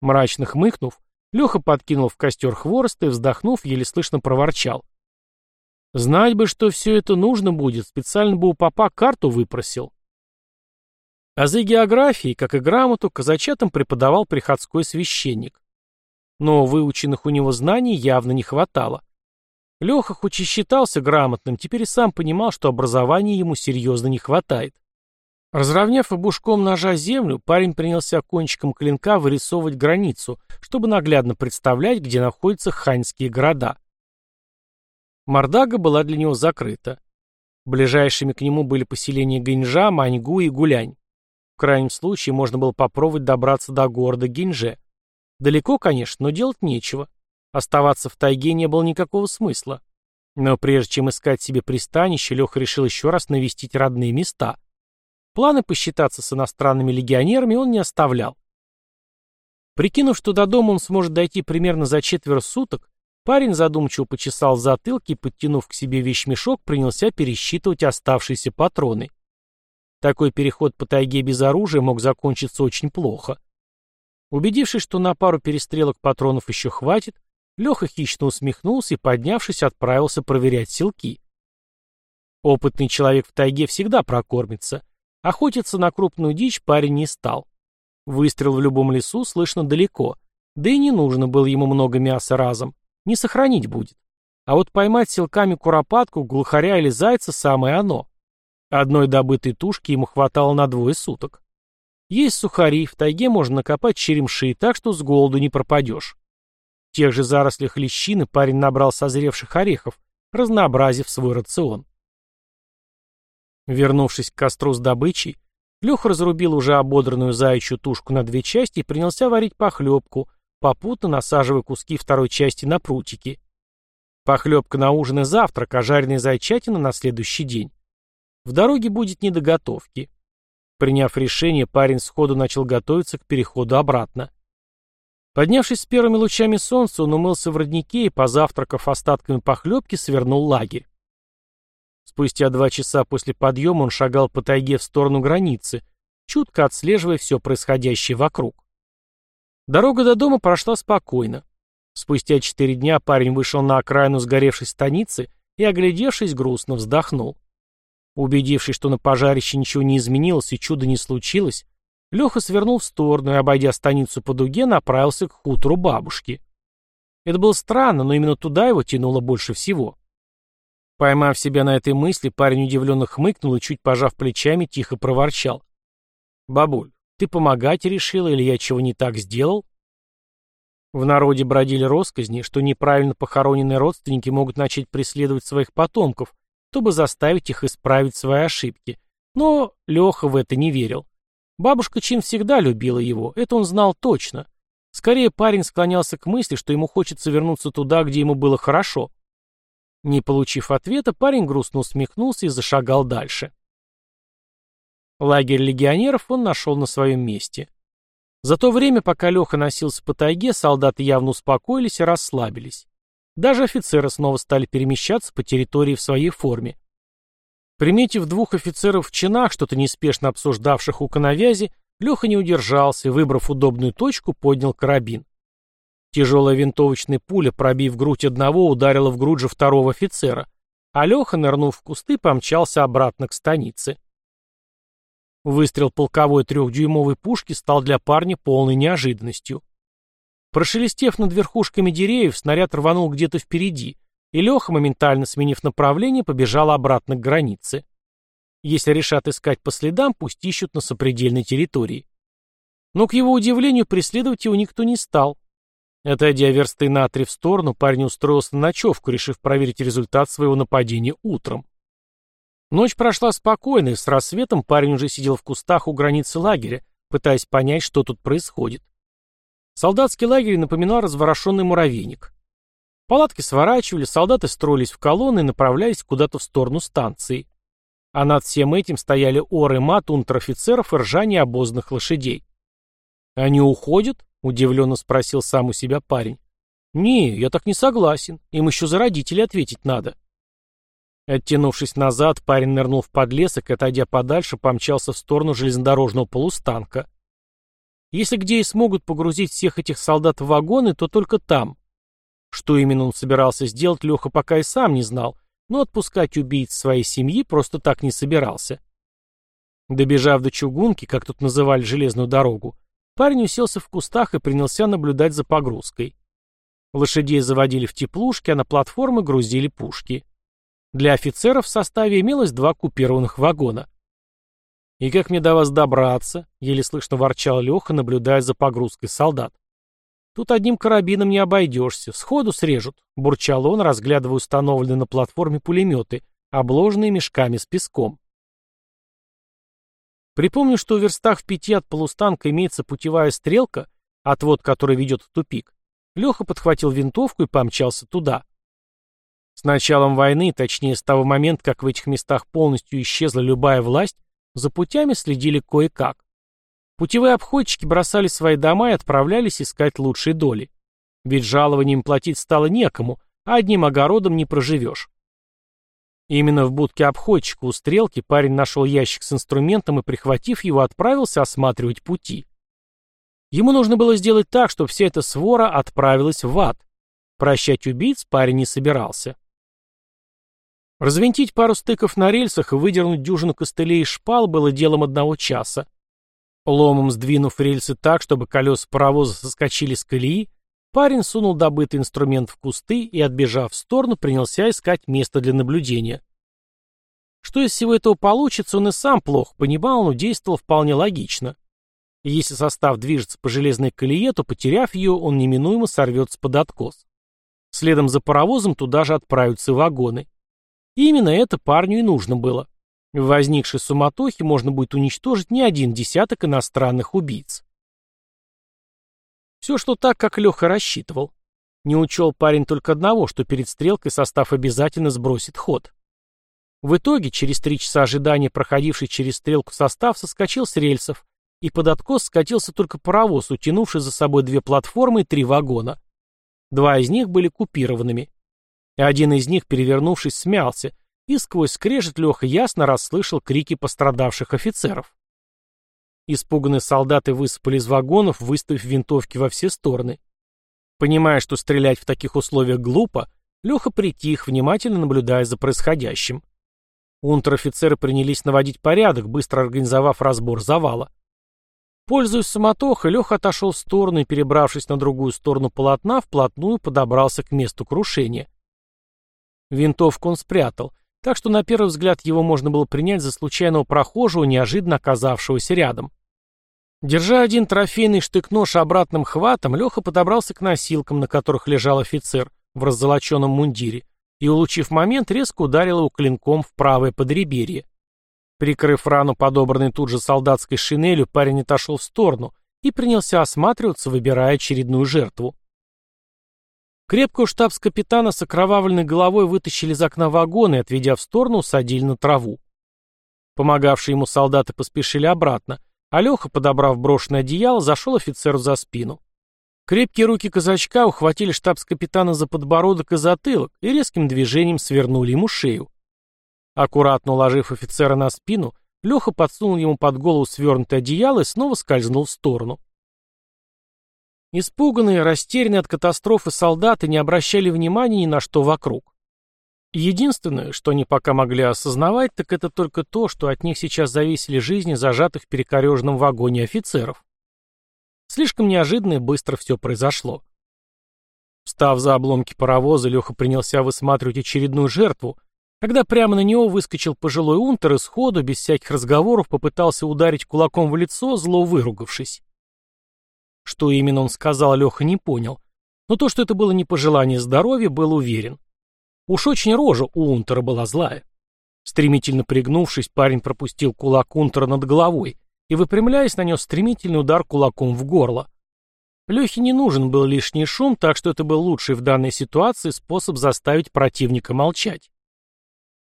Мрачно хмыкнув, Леха подкинул в костер хвороста и, вздохнув, еле слышно проворчал. Знать бы, что все это нужно будет, специально бы у папа карту выпросил. Азы географии, как и грамоту, казачатам преподавал приходской священник. Но выученных у него знаний явно не хватало. Леха хоть и считался грамотным, теперь и сам понимал, что образования ему серьезно не хватает. Разровняв обушком ножа землю, парень принялся кончиком клинка вырисовывать границу, чтобы наглядно представлять, где находятся ханьские города. Мордага была для него закрыта. Ближайшими к нему были поселения Гинжа, Маньгу и Гулянь. В крайнем случае можно было попробовать добраться до города Гинже. Далеко, конечно, но делать нечего. Оставаться в тайге не было никакого смысла. Но прежде чем искать себе пристанище, Леха решил еще раз навестить родные места. Планы посчитаться с иностранными легионерами он не оставлял. Прикинув, что до дома он сможет дойти примерно за четверо суток, Парень задумчиво почесал в затылке и, подтянув к себе вещмешок, принялся пересчитывать оставшиеся патроны. Такой переход по тайге без оружия мог закончиться очень плохо. Убедившись, что на пару перестрелок патронов еще хватит, Леха хищно усмехнулся и, поднявшись, отправился проверять селки. Опытный человек в тайге всегда прокормится. Охотиться на крупную дичь парень не стал. Выстрел в любом лесу слышно далеко, да и не нужно было ему много мяса разом. Не сохранить будет. А вот поймать силками куропатку, глухаря или зайца самое оно. Одной добытой тушки ему хватало на двое суток. Есть сухари, в тайге можно накопать черемши, так что с голоду не пропадешь. В тех же зарослях лещины парень набрал созревших орехов, разнообразив свой рацион. Вернувшись к костру с добычей, Леха разрубил уже ободранную заячью тушку на две части и принялся варить похлебку, попутно насаживая куски второй части на прутики. Похлебка на ужин и завтрак, а жареная зайчатина на следующий день. В дороге будет не до готовки. Приняв решение, парень сходу начал готовиться к переходу обратно. Поднявшись с первыми лучами солнца, он умылся в роднике и, позавтракав остатками похлебки, свернул лагерь. Спустя два часа после подъема он шагал по тайге в сторону границы, чутко отслеживая все происходящее вокруг. Дорога до дома прошла спокойно. Спустя четыре дня парень вышел на окраину сгоревшей станицы и, оглядевшись, грустно вздохнул. Убедившись, что на пожарище ничего не изменилось и чуда не случилось, Леха свернул в сторону и, обойдя станицу по дуге, направился к хутору бабушки. Это было странно, но именно туда его тянуло больше всего. Поймав себя на этой мысли, парень удивленно хмыкнул и, чуть пожав плечами, тихо проворчал. «Бабуль, ты помогать решила или я чего не так сделал?» В народе бродили росказни, что неправильно похороненные родственники могут начать преследовать своих потомков, чтобы заставить их исправить свои ошибки. Но Леха в это не верил. Бабушка Чин всегда любила его, это он знал точно. Скорее, парень склонялся к мысли, что ему хочется вернуться туда, где ему было хорошо. Не получив ответа, парень грустно усмехнулся и зашагал дальше. Лагерь легионеров он нашел на своем месте. За то время, пока Леха носился по тайге, солдаты явно успокоились и расслабились. Даже офицеры снова стали перемещаться по территории в своей форме. Приметив двух офицеров в чинах, что-то неспешно обсуждавших у коновязи, Леха не удержался и, выбрав удобную точку, поднял карабин. Тяжелая винтовочная пуля, пробив грудь одного, ударила в грудь же второго офицера, а Леха, нырнув в кусты, помчался обратно к станице. Выстрел полковой трехдюймовой пушки стал для парня полной неожиданностью. Прошелестев над верхушками деревьев, снаряд рванул где-то впереди, и Леха, моментально сменив направление, побежал обратно к границе. Если решат искать по следам, пусть ищут на сопредельной территории. Но, к его удивлению, преследовать его никто не стал. Отойдя версты на три в сторону, парень устроился на ночевку, решив проверить результат своего нападения утром. Ночь прошла спокойно, и с рассветом парень уже сидел в кустах у границы лагеря, пытаясь понять, что тут происходит. Солдатский лагерь напоминал разворошенный муравейник. Палатки сворачивали, солдаты строились в колонны и направлялись куда-то в сторону станции. А над всем этим стояли оры мат унтер-офицеров и ржание обозных лошадей. «Они уходят?» — удивленно спросил сам у себя парень. «Не, я так не согласен. Им еще за родителей ответить надо». Оттянувшись назад, парень нырнул в подлесок и, отойдя подальше, помчался в сторону железнодорожного полустанка. Если где и смогут погрузить всех этих солдат в вагоны, то только там, что именно он собирался сделать, Леха пока и сам не знал, но отпускать убийц своей семьи просто так не собирался. Добежав до чугунки, как тут называли железную дорогу, парень уселся в кустах и принялся наблюдать за погрузкой. Лошадей заводили в теплушки, а на платформы грузили пушки. Для офицеров в составе имелось два купированных вагона. «И как мне до вас добраться?» — еле слышно ворчал Леха, наблюдая за погрузкой солдат. «Тут одним карабином не обойдешься, сходу срежут», — бурчал он, разглядывая установленные на платформе пулеметы, обложенные мешками с песком. Припомню, что в верстах в пяти от полустанка имеется путевая стрелка, отвод которой ведет в тупик. Леха подхватил винтовку и помчался туда. С началом войны, точнее с того момента, как в этих местах полностью исчезла любая власть, за путями следили кое-как. Путевые обходчики бросали свои дома и отправлялись искать лучшие доли. Ведь жалованием платить стало некому, а одним огородом не проживешь. Именно в будке обходчика у стрелки парень нашел ящик с инструментом и, прихватив его, отправился осматривать пути. Ему нужно было сделать так, чтобы вся эта свора отправилась в ад. Прощать убийц парень не собирался. Развинтить пару стыков на рельсах и выдернуть дюжину костылей и шпал было делом одного часа. Ломом сдвинув рельсы так, чтобы колеса паровоза соскочили с колеи, парень сунул добытый инструмент в кусты и, отбежав в сторону, принялся искать место для наблюдения. Что из всего этого получится, он и сам плохо понимал, но действовал вполне логично. если состав движется по железной колее, то, потеряв ее, он неминуемо сорвется под откос. Следом за паровозом туда же отправятся вагоны. Именно это парню и нужно было. В возникшей суматохе можно будет уничтожить не один десяток иностранных убийц. Все шло так, как Леха рассчитывал. Не учел парень только одного, что перед стрелкой состав обязательно сбросит ход. В итоге, через три часа ожидания проходивший через стрелку состав соскочил с рельсов, и под откос скатился только паровоз, утянувший за собой две платформы и три вагона. Два из них были купированными. Один из них, перевернувшись, смялся, и сквозь скрежет Леха ясно расслышал крики пострадавших офицеров. Испуганные солдаты высыпали из вагонов, выставив винтовки во все стороны. Понимая, что стрелять в таких условиях глупо, Леха притих, внимательно наблюдая за происходящим. Унтер-офицеры принялись наводить порядок, быстро организовав разбор завала. Пользуясь самотохой, Леха отошел в сторону и, перебравшись на другую сторону полотна, вплотную подобрался к месту крушения. Винтовку он спрятал, так что на первый взгляд его можно было принять за случайного прохожего, неожиданно оказавшегося рядом. Держа один трофейный штык-нож обратным хватом, Леха подобрался к носилкам, на которых лежал офицер в раззолоченном мундире, и, улучив момент, резко ударил его клинком в правое подреберье. Прикрыв рану, подобранной тут же солдатской шинелью, парень отошел в сторону и принялся осматриваться, выбирая очередную жертву. Крепкую штабс-капитана с окровавленной головой вытащили из окна вагона и, отведя в сторону, усадили на траву. Помогавшие ему солдаты поспешили обратно, а Леха, подобрав брошенное одеяло, зашел офицеру за спину. Крепкие руки казачка ухватили штабс-капитана за подбородок и затылок и резким движением свернули ему шею. Аккуратно уложив офицера на спину, Леха подсунул ему под голову свернутое одеяло и снова скользнул в сторону. Испуганные, растерянные от катастрофы солдаты не обращали внимания ни на что вокруг. Единственное, что они пока могли осознавать, так это только то, что от них сейчас зависели жизни зажатых в перекореженном вагоне офицеров. Слишком неожиданно и быстро все произошло. Встав за обломки паровоза, Леха принялся высматривать очередную жертву, когда прямо на него выскочил пожилой унтер и сходу, без всяких разговоров, попытался ударить кулаком в лицо, зло выругавшись. Что именно он сказал, Леха не понял, но то, что это было не пожелание здоровья, был уверен. Уж очень рожа у унтера была злая. Стремительно пригнувшись, парень пропустил кулак унтера над головой и, выпрямляясь, нанес стремительный удар кулаком в горло. Лехе не нужен был лишний шум, так что это был лучший в данной ситуации способ заставить противника молчать.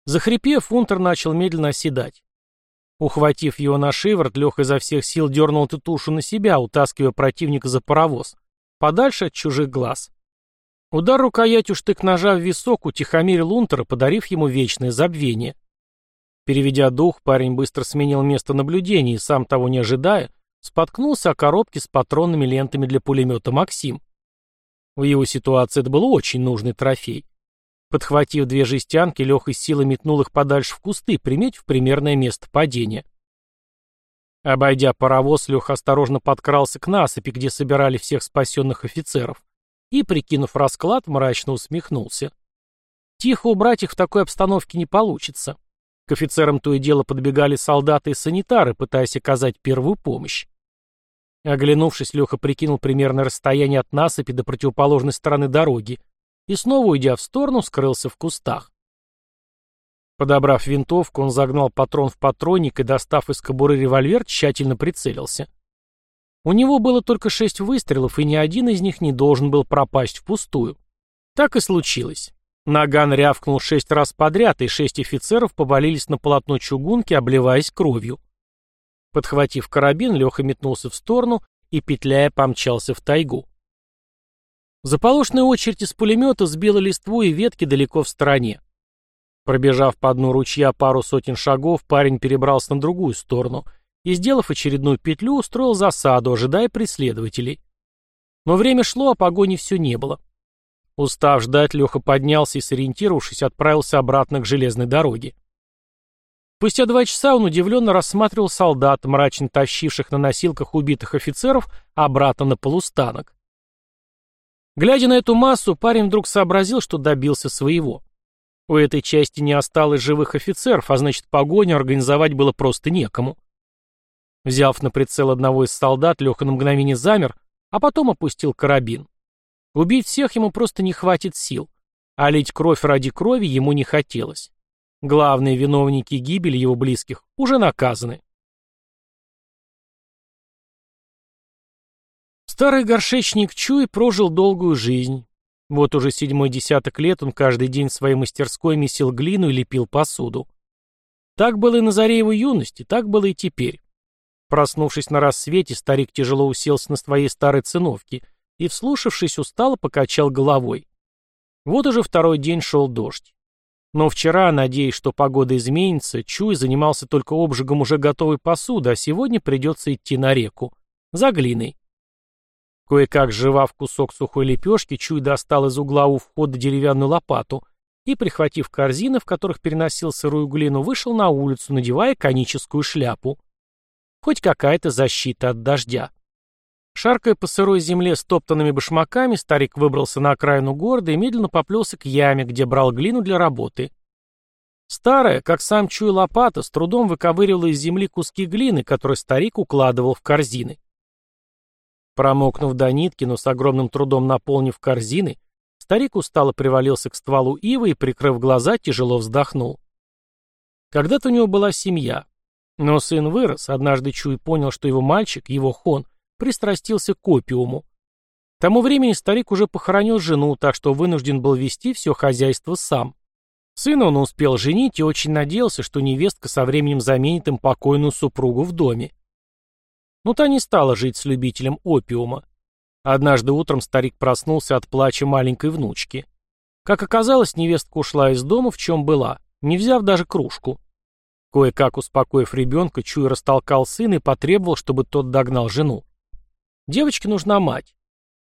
Захрипев, Унтер начал медленно оседать. Ухватив его на шиворот, Леха изо всех сил дернул эту тушу на себя, утаскивая противника за паровоз, подальше от чужих глаз. Удар рукоятью штык-ножа в висок утихомирил Унтера, подарив ему вечное забвение. Переведя дух, парень быстро сменил место наблюдения и, сам того не ожидая, споткнулся о коробке с патронными лентами для пулемета «Максим». В его ситуации это был очень нужный трофей. Подхватив две жестянки, Леха с силой метнул их подальше в кусты, приметив примерное место падения. Обойдя паровоз, Леха осторожно подкрался к насыпи, где собирали всех спасенных офицеров, и, прикинув расклад, мрачно усмехнулся. Тихо убрать их в такой обстановке не получится. К офицерам то и дело подбегали солдаты и санитары, пытаясь оказать первую помощь. Оглянувшись, Леха прикинул примерное расстояние от насыпи до противоположной стороны дороги и снова, уйдя в сторону, скрылся в кустах. Подобрав винтовку, он загнал патрон в патронник и, достав из кобуры револьвер, тщательно прицелился. У него было только шесть выстрелов, и ни один из них не должен был пропасть впустую. Так и случилось. Наган рявкнул шесть раз подряд, и шесть офицеров повалились на полотно чугунки, обливаясь кровью. Подхватив карабин, Леха метнулся в сторону и, петляя, помчался в тайгу. Заполошная очередь из пулемета сбила листву и ветки далеко в стороне. Пробежав по дну ручья пару сотен шагов, парень перебрался на другую сторону и, сделав очередную петлю, устроил засаду, ожидая преследователей. Но время шло, а погони все не было. Устав ждать, Леха поднялся и, сориентировавшись, отправился обратно к железной дороге. Спустя два часа он удивленно рассматривал солдат, мрачно тащивших на носилках убитых офицеров, обратно на полустанок. Глядя на эту массу, парень вдруг сообразил, что добился своего. У этой части не осталось живых офицеров, а значит, погоню организовать было просто некому. Взяв на прицел одного из солдат, Леха на мгновение замер, а потом опустил карабин. Убить всех ему просто не хватит сил, а лить кровь ради крови ему не хотелось. Главные виновники гибели его близких уже наказаны. Старый горшечник Чуй прожил долгую жизнь. Вот уже седьмой десяток лет он каждый день в своей мастерской месил глину и лепил посуду. Так было и на заре его юности, так было и теперь. Проснувшись на рассвете, старик тяжело уселся на своей старой циновке и, вслушавшись, устало покачал головой. Вот уже второй день шел дождь. Но вчера, надеясь, что погода изменится, Чуй занимался только обжигом уже готовой посуды, а сегодня придется идти на реку. За глиной. Кое-как сживав кусок сухой лепешки, Чуй достал из угла у входа деревянную лопату и, прихватив корзины, в которых переносил сырую глину, вышел на улицу, надевая коническую шляпу. Хоть какая-то защита от дождя. Шаркая по сырой земле стоптанными башмаками, старик выбрался на окраину города и медленно поплелся к яме, где брал глину для работы. Старая, как сам чуй лопата, с трудом выковыривала из земли куски глины, которые старик укладывал в корзины. Промокнув до нитки, но с огромным трудом наполнив корзины, старик устало привалился к стволу ивы и, прикрыв глаза, тяжело вздохнул. Когда-то у него была семья. Но сын вырос, однажды Чуй понял, что его мальчик, его хон, пристрастился к опиуму. К тому времени старик уже похоронил жену, так что вынужден был вести все хозяйство сам. Сына он успел женить и очень надеялся, что невестка со временем заменит им покойную супругу в доме. Но та не стала жить с любителем опиума. Однажды утром старик проснулся от плача маленькой внучки. Как оказалось, невестка ушла из дома, в чем была, не взяв даже кружку. Кое-как успокоив ребенка, Чуй растолкал сына и потребовал, чтобы тот догнал жену. Девочке нужна мать.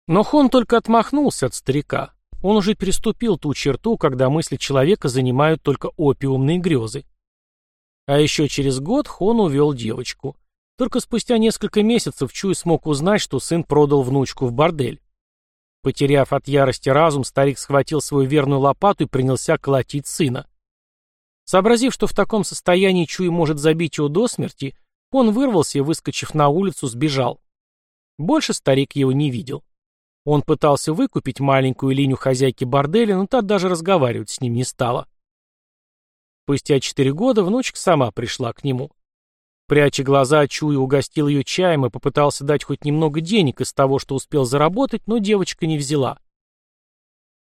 Но Хон только отмахнулся от старика. Он уже переступил ту черту, когда мысли человека занимают только опиумные грезы. А еще через год Хон увел девочку. Только спустя несколько месяцев Чуй смог узнать, что сын продал внучку в бордель. Потеряв от ярости разум, старик схватил свою верную лопату и принялся колотить сына. Сообразив, что в таком состоянии Чуй может забить его до смерти, он вырвался и, выскочив на улицу, сбежал. Больше старик его не видел. Он пытался выкупить маленькую линию хозяйки борделя, но та даже разговаривать с ним не стала. Спустя четыре года внучка сама пришла к нему. Пряча глаза, Чуя угостил ее чаем и попытался дать хоть немного денег из того, что успел заработать, но девочка не взяла.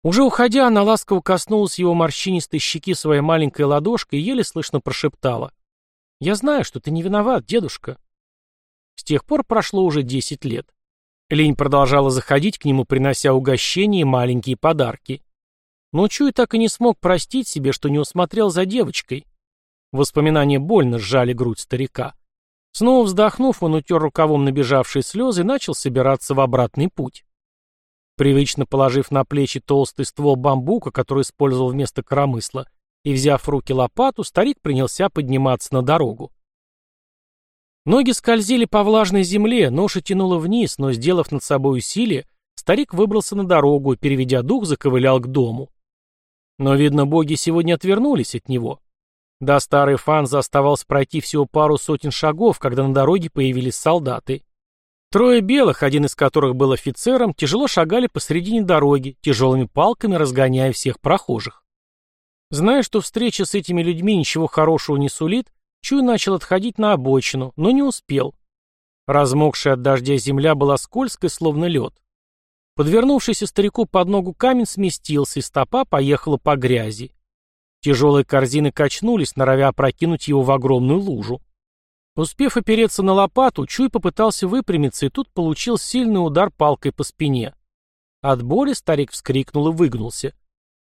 Уже уходя, она ласково коснулась его морщинистой щеки своей маленькой ладошкой и еле слышно прошептала. «Я знаю, что ты не виноват, дедушка. С тех пор прошло уже 10 лет. Лень продолжала заходить к нему, принося угощения и маленькие подарки. Но Чуй так и не смог простить себе, что не усмотрел за девочкой. Воспоминания больно сжали грудь старика. Снова вздохнув, он утер рукавом набежавшие слезы и начал собираться в обратный путь. Привычно положив на плечи толстый ствол бамбука, который использовал вместо коромысла, и взяв в руки лопату, старик принялся подниматься на дорогу. Ноги скользили по влажной земле, ноша тянула вниз, но, сделав над собой усилие, старик выбрался на дорогу и, переведя дух, заковылял к дому. Но, видно, боги сегодня отвернулись от него. До старой Фанзы оставалось пройти всего пару сотен шагов, когда на дороге появились солдаты. Трое белых, один из которых был офицером, тяжело шагали посредине дороги, тяжелыми палками разгоняя всех прохожих. Зная, что встреча с этими людьми ничего хорошего не сулит, Чуй начал отходить на обочину, но не успел. Размокшая от дождя земля была скользкой, словно лед. Подвернувшийся старику под ногу камень сместился, и стопа поехала по грязи. Тяжелые корзины качнулись, норовя опрокинуть его в огромную лужу. Успев опереться на лопату, Чуй попытался выпрямиться и тут получил сильный удар палкой по спине. От боли старик вскрикнул и выгнулся.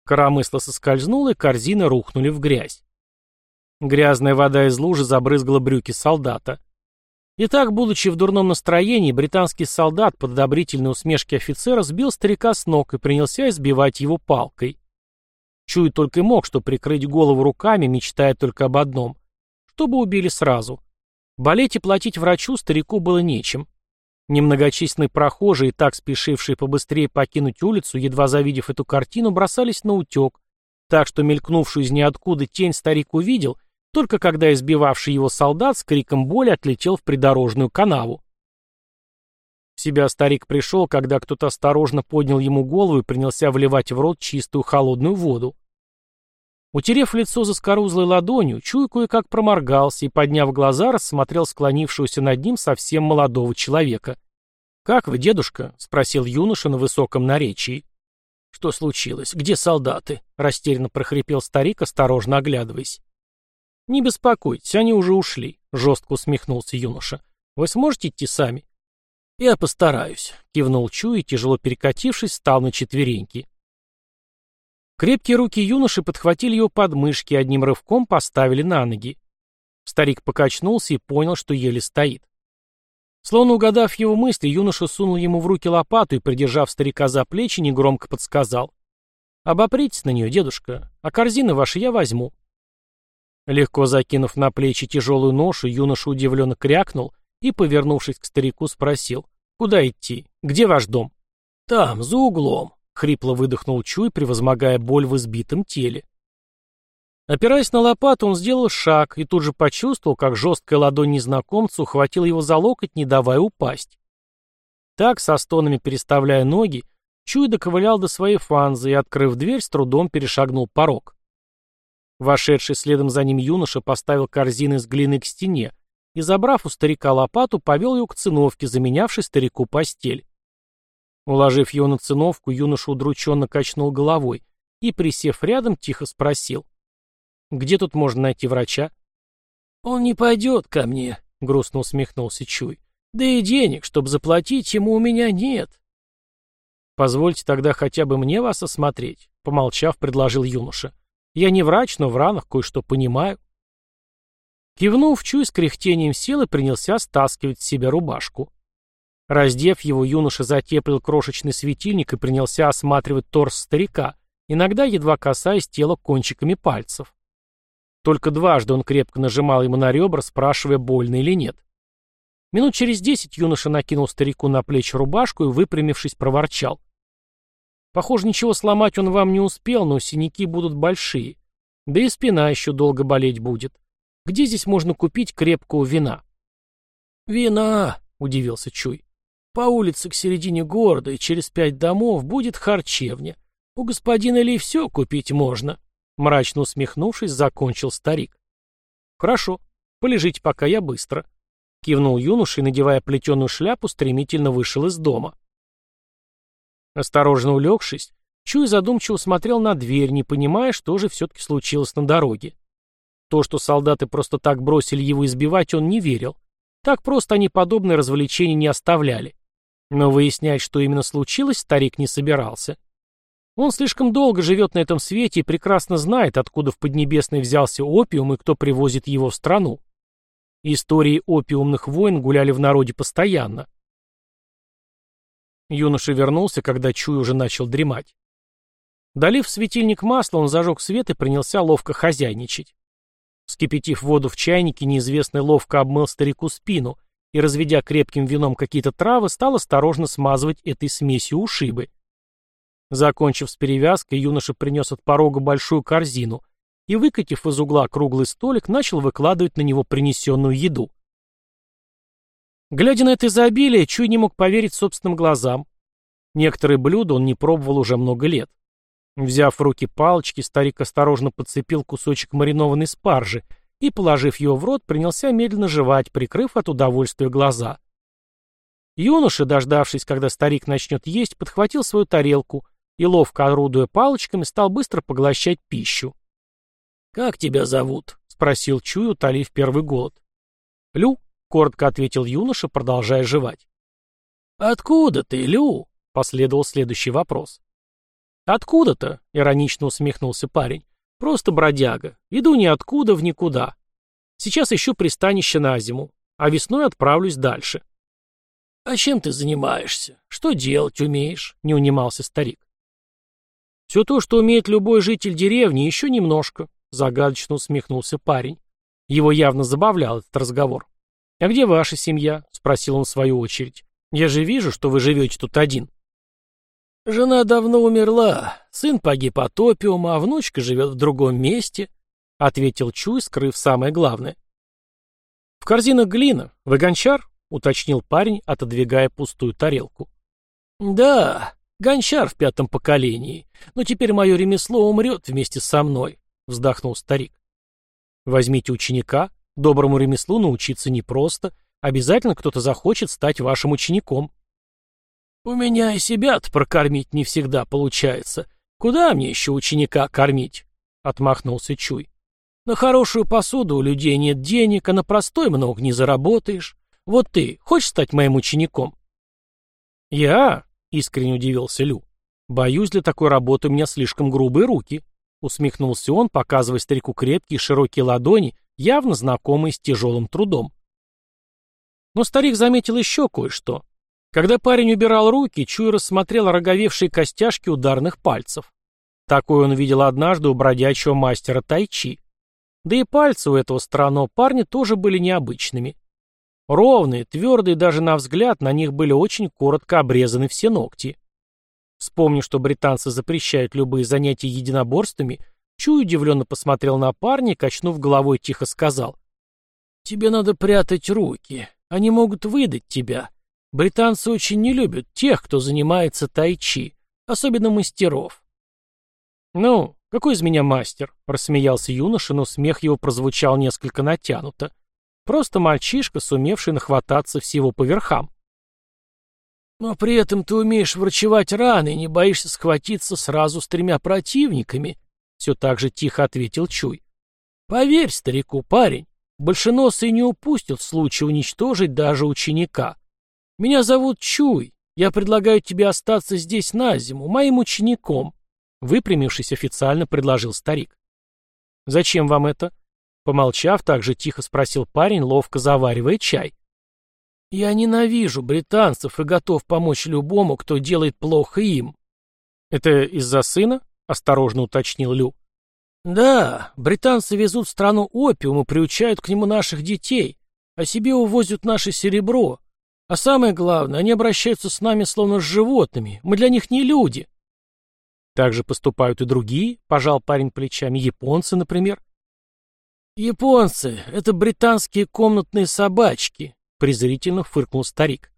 Коромысло соскользнуло, и корзины рухнули в грязь. Грязная вода из лужи забрызгала брюки солдата. Итак, будучи в дурном настроении, британский солдат под одобрительной усмешки офицера сбил старика с ног и принялся избивать его палкой. Чуй только и мог, что прикрыть голову руками, мечтая только об одном — чтобы убили сразу. Болеть и платить врачу старику было нечем. Немногочисленные прохожие, так спешившие побыстрее покинуть улицу, едва завидев эту картину, бросались на утек, так что мелькнувшую из ниоткуда тень старик увидел — только когда избивавший его солдат с криком боли отлетел в придорожную канаву. В себя старик пришел, когда кто-то осторожно поднял ему голову и принялся вливать в рот чистую холодную воду. Утерев лицо за скорузлой ладонью, Чуй кое-как проморгался и, подняв глаза, рассмотрел склонившегося над ним совсем молодого человека. «Как вы, дедушка?» — спросил юноша на высоком наречии. «Что случилось? Где солдаты?» — растерянно прохрипел старик, осторожно оглядываясь. «Не беспокойтесь, они уже ушли», — жестко усмехнулся юноша. Вы сможете идти сами?» «Я постараюсь», — кивнул Чуй тяжело перекатившись, встал на четвереньки. Крепкие руки юноши подхватили его подмышки и одним рывком поставили на ноги. Старик покачнулся и понял, что еле стоит. Словно угадав его мысли, юноша сунул ему в руки лопату и, придержав старика за плечи, негромко подсказал. «Обопритесь на нее, дедушка, а корзины ваши я возьму». Легко закинув на плечи тяжелую ношу, юноша удивленно крякнул и, повернувшись к старику, спросил. «Куда идти? Где ваш дом?» «Там, за углом», — хрипло выдохнул Чуй, превозмогая боль в избитом теле. Опираясь на лопату, он сделал шаг и тут же почувствовал, как жесткая ладонь незнакомца ухватила его за локоть, не давая упасть. Так, со стонами переставляя ноги, Чуй доковылял до своей фанзы и, открыв дверь, с трудом перешагнул порог. Вошедший следом за ним юноша поставил корзины с глины к стене и, забрав у старика лопату, повел ее к циновке, заменявшей старику постель. Уложив его на циновку, юноша удрученно качнул головой и, присев рядом, тихо спросил. Где тут можно найти врача? Он не пойдет ко мне, грустно усмехнулся Чуй. Да и денег, чтобы заплатить, ему у меня нет. Позвольте тогда хотя бы мне вас осмотреть, помолчав, предложил юноша. Я не врач, но в ранах кое-что понимаю. Кивнув, Чуй с кряхтением сел и принялся стаскивать с себя рубашку. Раздев его, юноша затеплил крошечный светильник и принялся осматривать торс старика, иногда едва касаясь тела кончиками пальцев. Только дважды он крепко нажимал ему на ребра, спрашивая, больно или нет. Минут через десять юноша накинул старику на плечи рубашку и, выпрямившись, проворчал. Похоже, ничего сломать он вам не успел, но синяки будут большие. Да и спина еще долго болеть будет. Где здесь можно купить крепкого вина? «Вина!» — удивился Чуй. «По улице к середине города и через пять домов будет харчевня. У господина Ли все купить можно». Мрачно усмехнувшись, закончил старик. «Хорошо, полежите пока, я быстро». Кивнул юноша и, надевая плетеную шляпу, стремительно вышел из дома. Осторожно улегшись, Чуй задумчиво смотрел на дверь, не понимая, что же все-таки случилось на дороге. То, что солдаты просто так бросили его избивать, он не верил. Так просто они подобные развлечения не оставляли. Но выяснять, что именно случилось, старик не собирался. Он слишком долго живет на этом свете и прекрасно знает, откуда в Поднебесной взялся опиум и кто привозит его в страну. Истории опиумных войн гуляли в народе постоянно. Юноша вернулся, когда Чуй уже начал дремать. Долив светильник масла, он зажег свет и принялся ловко хозяйничать. Скипятив воду в чайнике, неизвестный ловко обмыл старику спину и, разведя крепким вином какие-то травы, стал осторожно смазывать этой смесью ушибы. Закончив с перевязкой, юноша принес от порога большую корзину и, выкатив из угла круглый столик, начал выкладывать на него принесенную еду. Глядя на это изобилие, Чуй не мог поверить собственным глазам. Некоторые блюда он не пробовал уже много лет. Взяв в руки палочки, старик осторожно подцепил кусочек маринованной спаржи и, положив его в рот, принялся медленно жевать, прикрыв от удовольствия глаза. Юноша, дождавшись, когда старик начнет есть, подхватил свою тарелку и, ловко орудуя палочками, стал быстро поглощать пищу. «Как тебя зовут?» — спросил Чуй, утолив первый голод. «Лю», — коротко ответил юноша, продолжая жевать. «Откуда ты, Лю?» — последовал следующий вопрос. «Откуда-то?» — иронично усмехнулся парень. «Просто бродяга. Иду ниоткуда в никуда. Сейчас ищу пристанище на зиму, а весной отправлюсь дальше». «А чем ты занимаешься? Что делать умеешь?» — не унимался старик. «Все то, что умеет любой житель деревни, еще немножко», — загадочно усмехнулся парень. Его явно забавлял этот разговор. «А где ваша семья?» — спросил он в свою очередь. «Я же вижу, что вы живете тут один». «Жена давно умерла, сын погиб от опиума, а внучка живет в другом месте», — ответил Чуй, скрыв самое главное. «В корзинах глина. Вы гончар?» — уточнил парень, отодвигая пустую тарелку. «Да, Гончар в пятом поколении. Но теперь мое ремесло умрет вместе со мной, вздохнул старик. Возьмите ученика. Доброму ремеслу научиться непросто. Обязательно кто-то захочет стать вашим учеником. У меня и себя-то прокормить не всегда получается. Куда мне еще ученика кормить? Отмахнулся Чуй. На хорошую посуду у людей нет денег, а на простой много не заработаешь. Вот ты хочешь стать моим учеником?» «Я?» — искренне удивился Лю. «Боюсь, для такой работы у меня слишком грубые руки», — усмехнулся он, показывая старику крепкие широкие ладони, явно знакомые с тяжелым трудом. Но старик заметил еще кое-что. Когда парень убирал руки, Чуй рассмотрел роговевшие костяшки ударных пальцев. Такой он видел однажды у бродячего мастера тайчи. Да и пальцы у этого странного парня тоже были необычными. Ровные, твердые даже на взгляд, на них были очень коротко обрезаны все ногти. Вспомнив, что британцы запрещают любые занятия единоборствами, Чуй удивленно посмотрел на парня и, качнув головой, тихо сказал. «Тебе надо прятать руки. Они могут выдать тебя. Британцы очень не любят тех, кто занимается тайчи, особенно мастеров. «Ну, какой из меня мастер?» — рассмеялся юноша, но смех его прозвучал несколько натянуто. Просто мальчишка, сумевший нахвататься всего по верхам. «Но при этом ты умеешь врачевать раны и не боишься схватиться сразу с тремя противниками», — все так же тихо ответил Чуй. «Поверь старику, парень, большеносый не упустит в случае уничтожить даже ученика. «Меня зовут Чуй. Я предлагаю тебе остаться здесь на зиму, моим учеником», выпрямившись официально, предложил старик. «Зачем вам это?» Помолчав, так же тихо спросил парень, ловко заваривая чай. «Я ненавижу британцев и готов помочь любому, кто делает плохо им». «Это из-за сына?» — осторожно уточнил Лю. «Да, британцы везут в страну опиум и приучают к нему наших детей, а себе увозят наше серебро, а самое главное, они обращаются с нами словно с животными. Мы для них не люди. Так же поступают и другие, пожал парень плечами, японцы, например. Японцы — это британские комнатные собачки, презрительно фыркнул старик.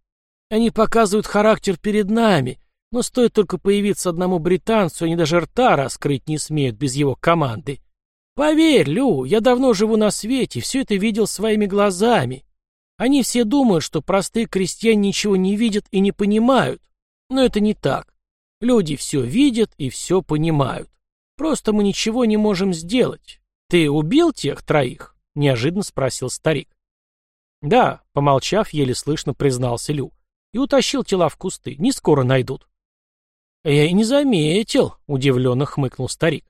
Они показывают характер перед нами, но стоит только появиться одному британцу, они даже рта раскрыть не смеют без его команды. Поверь, Лю, я давно живу на свете, все это видел своими глазами. Они все думают, что простые крестьяне ничего не видят и не понимают. Но это не так. Люди все видят и все понимают. Просто мы ничего не можем сделать. Ты убил тех троих? Неожиданно спросил старик. Да, помолчав, еле слышно признался Лю. И утащил тела в кусты. Не скоро найдут. Я и не заметил, удивленно хмыкнул старик.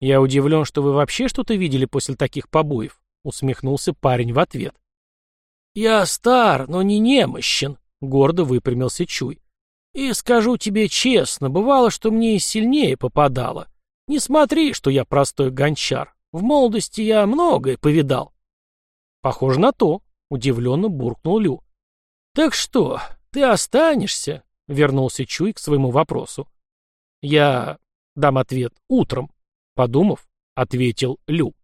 Я удивлен, что вы вообще что-то видели после таких побоев, усмехнулся парень в ответ. «Я стар, но не немощен», — гордо выпрямился Чуй. «И скажу тебе честно, бывало, что мне и сильнее попадало. Не смотри, что я простой гончар. В молодости я многое повидал». «Похоже на то», — удивленно буркнул Лю. «Так что, ты останешься?» — вернулся Чуй к своему вопросу. «Я дам ответ утром», — подумав, ответил Лю.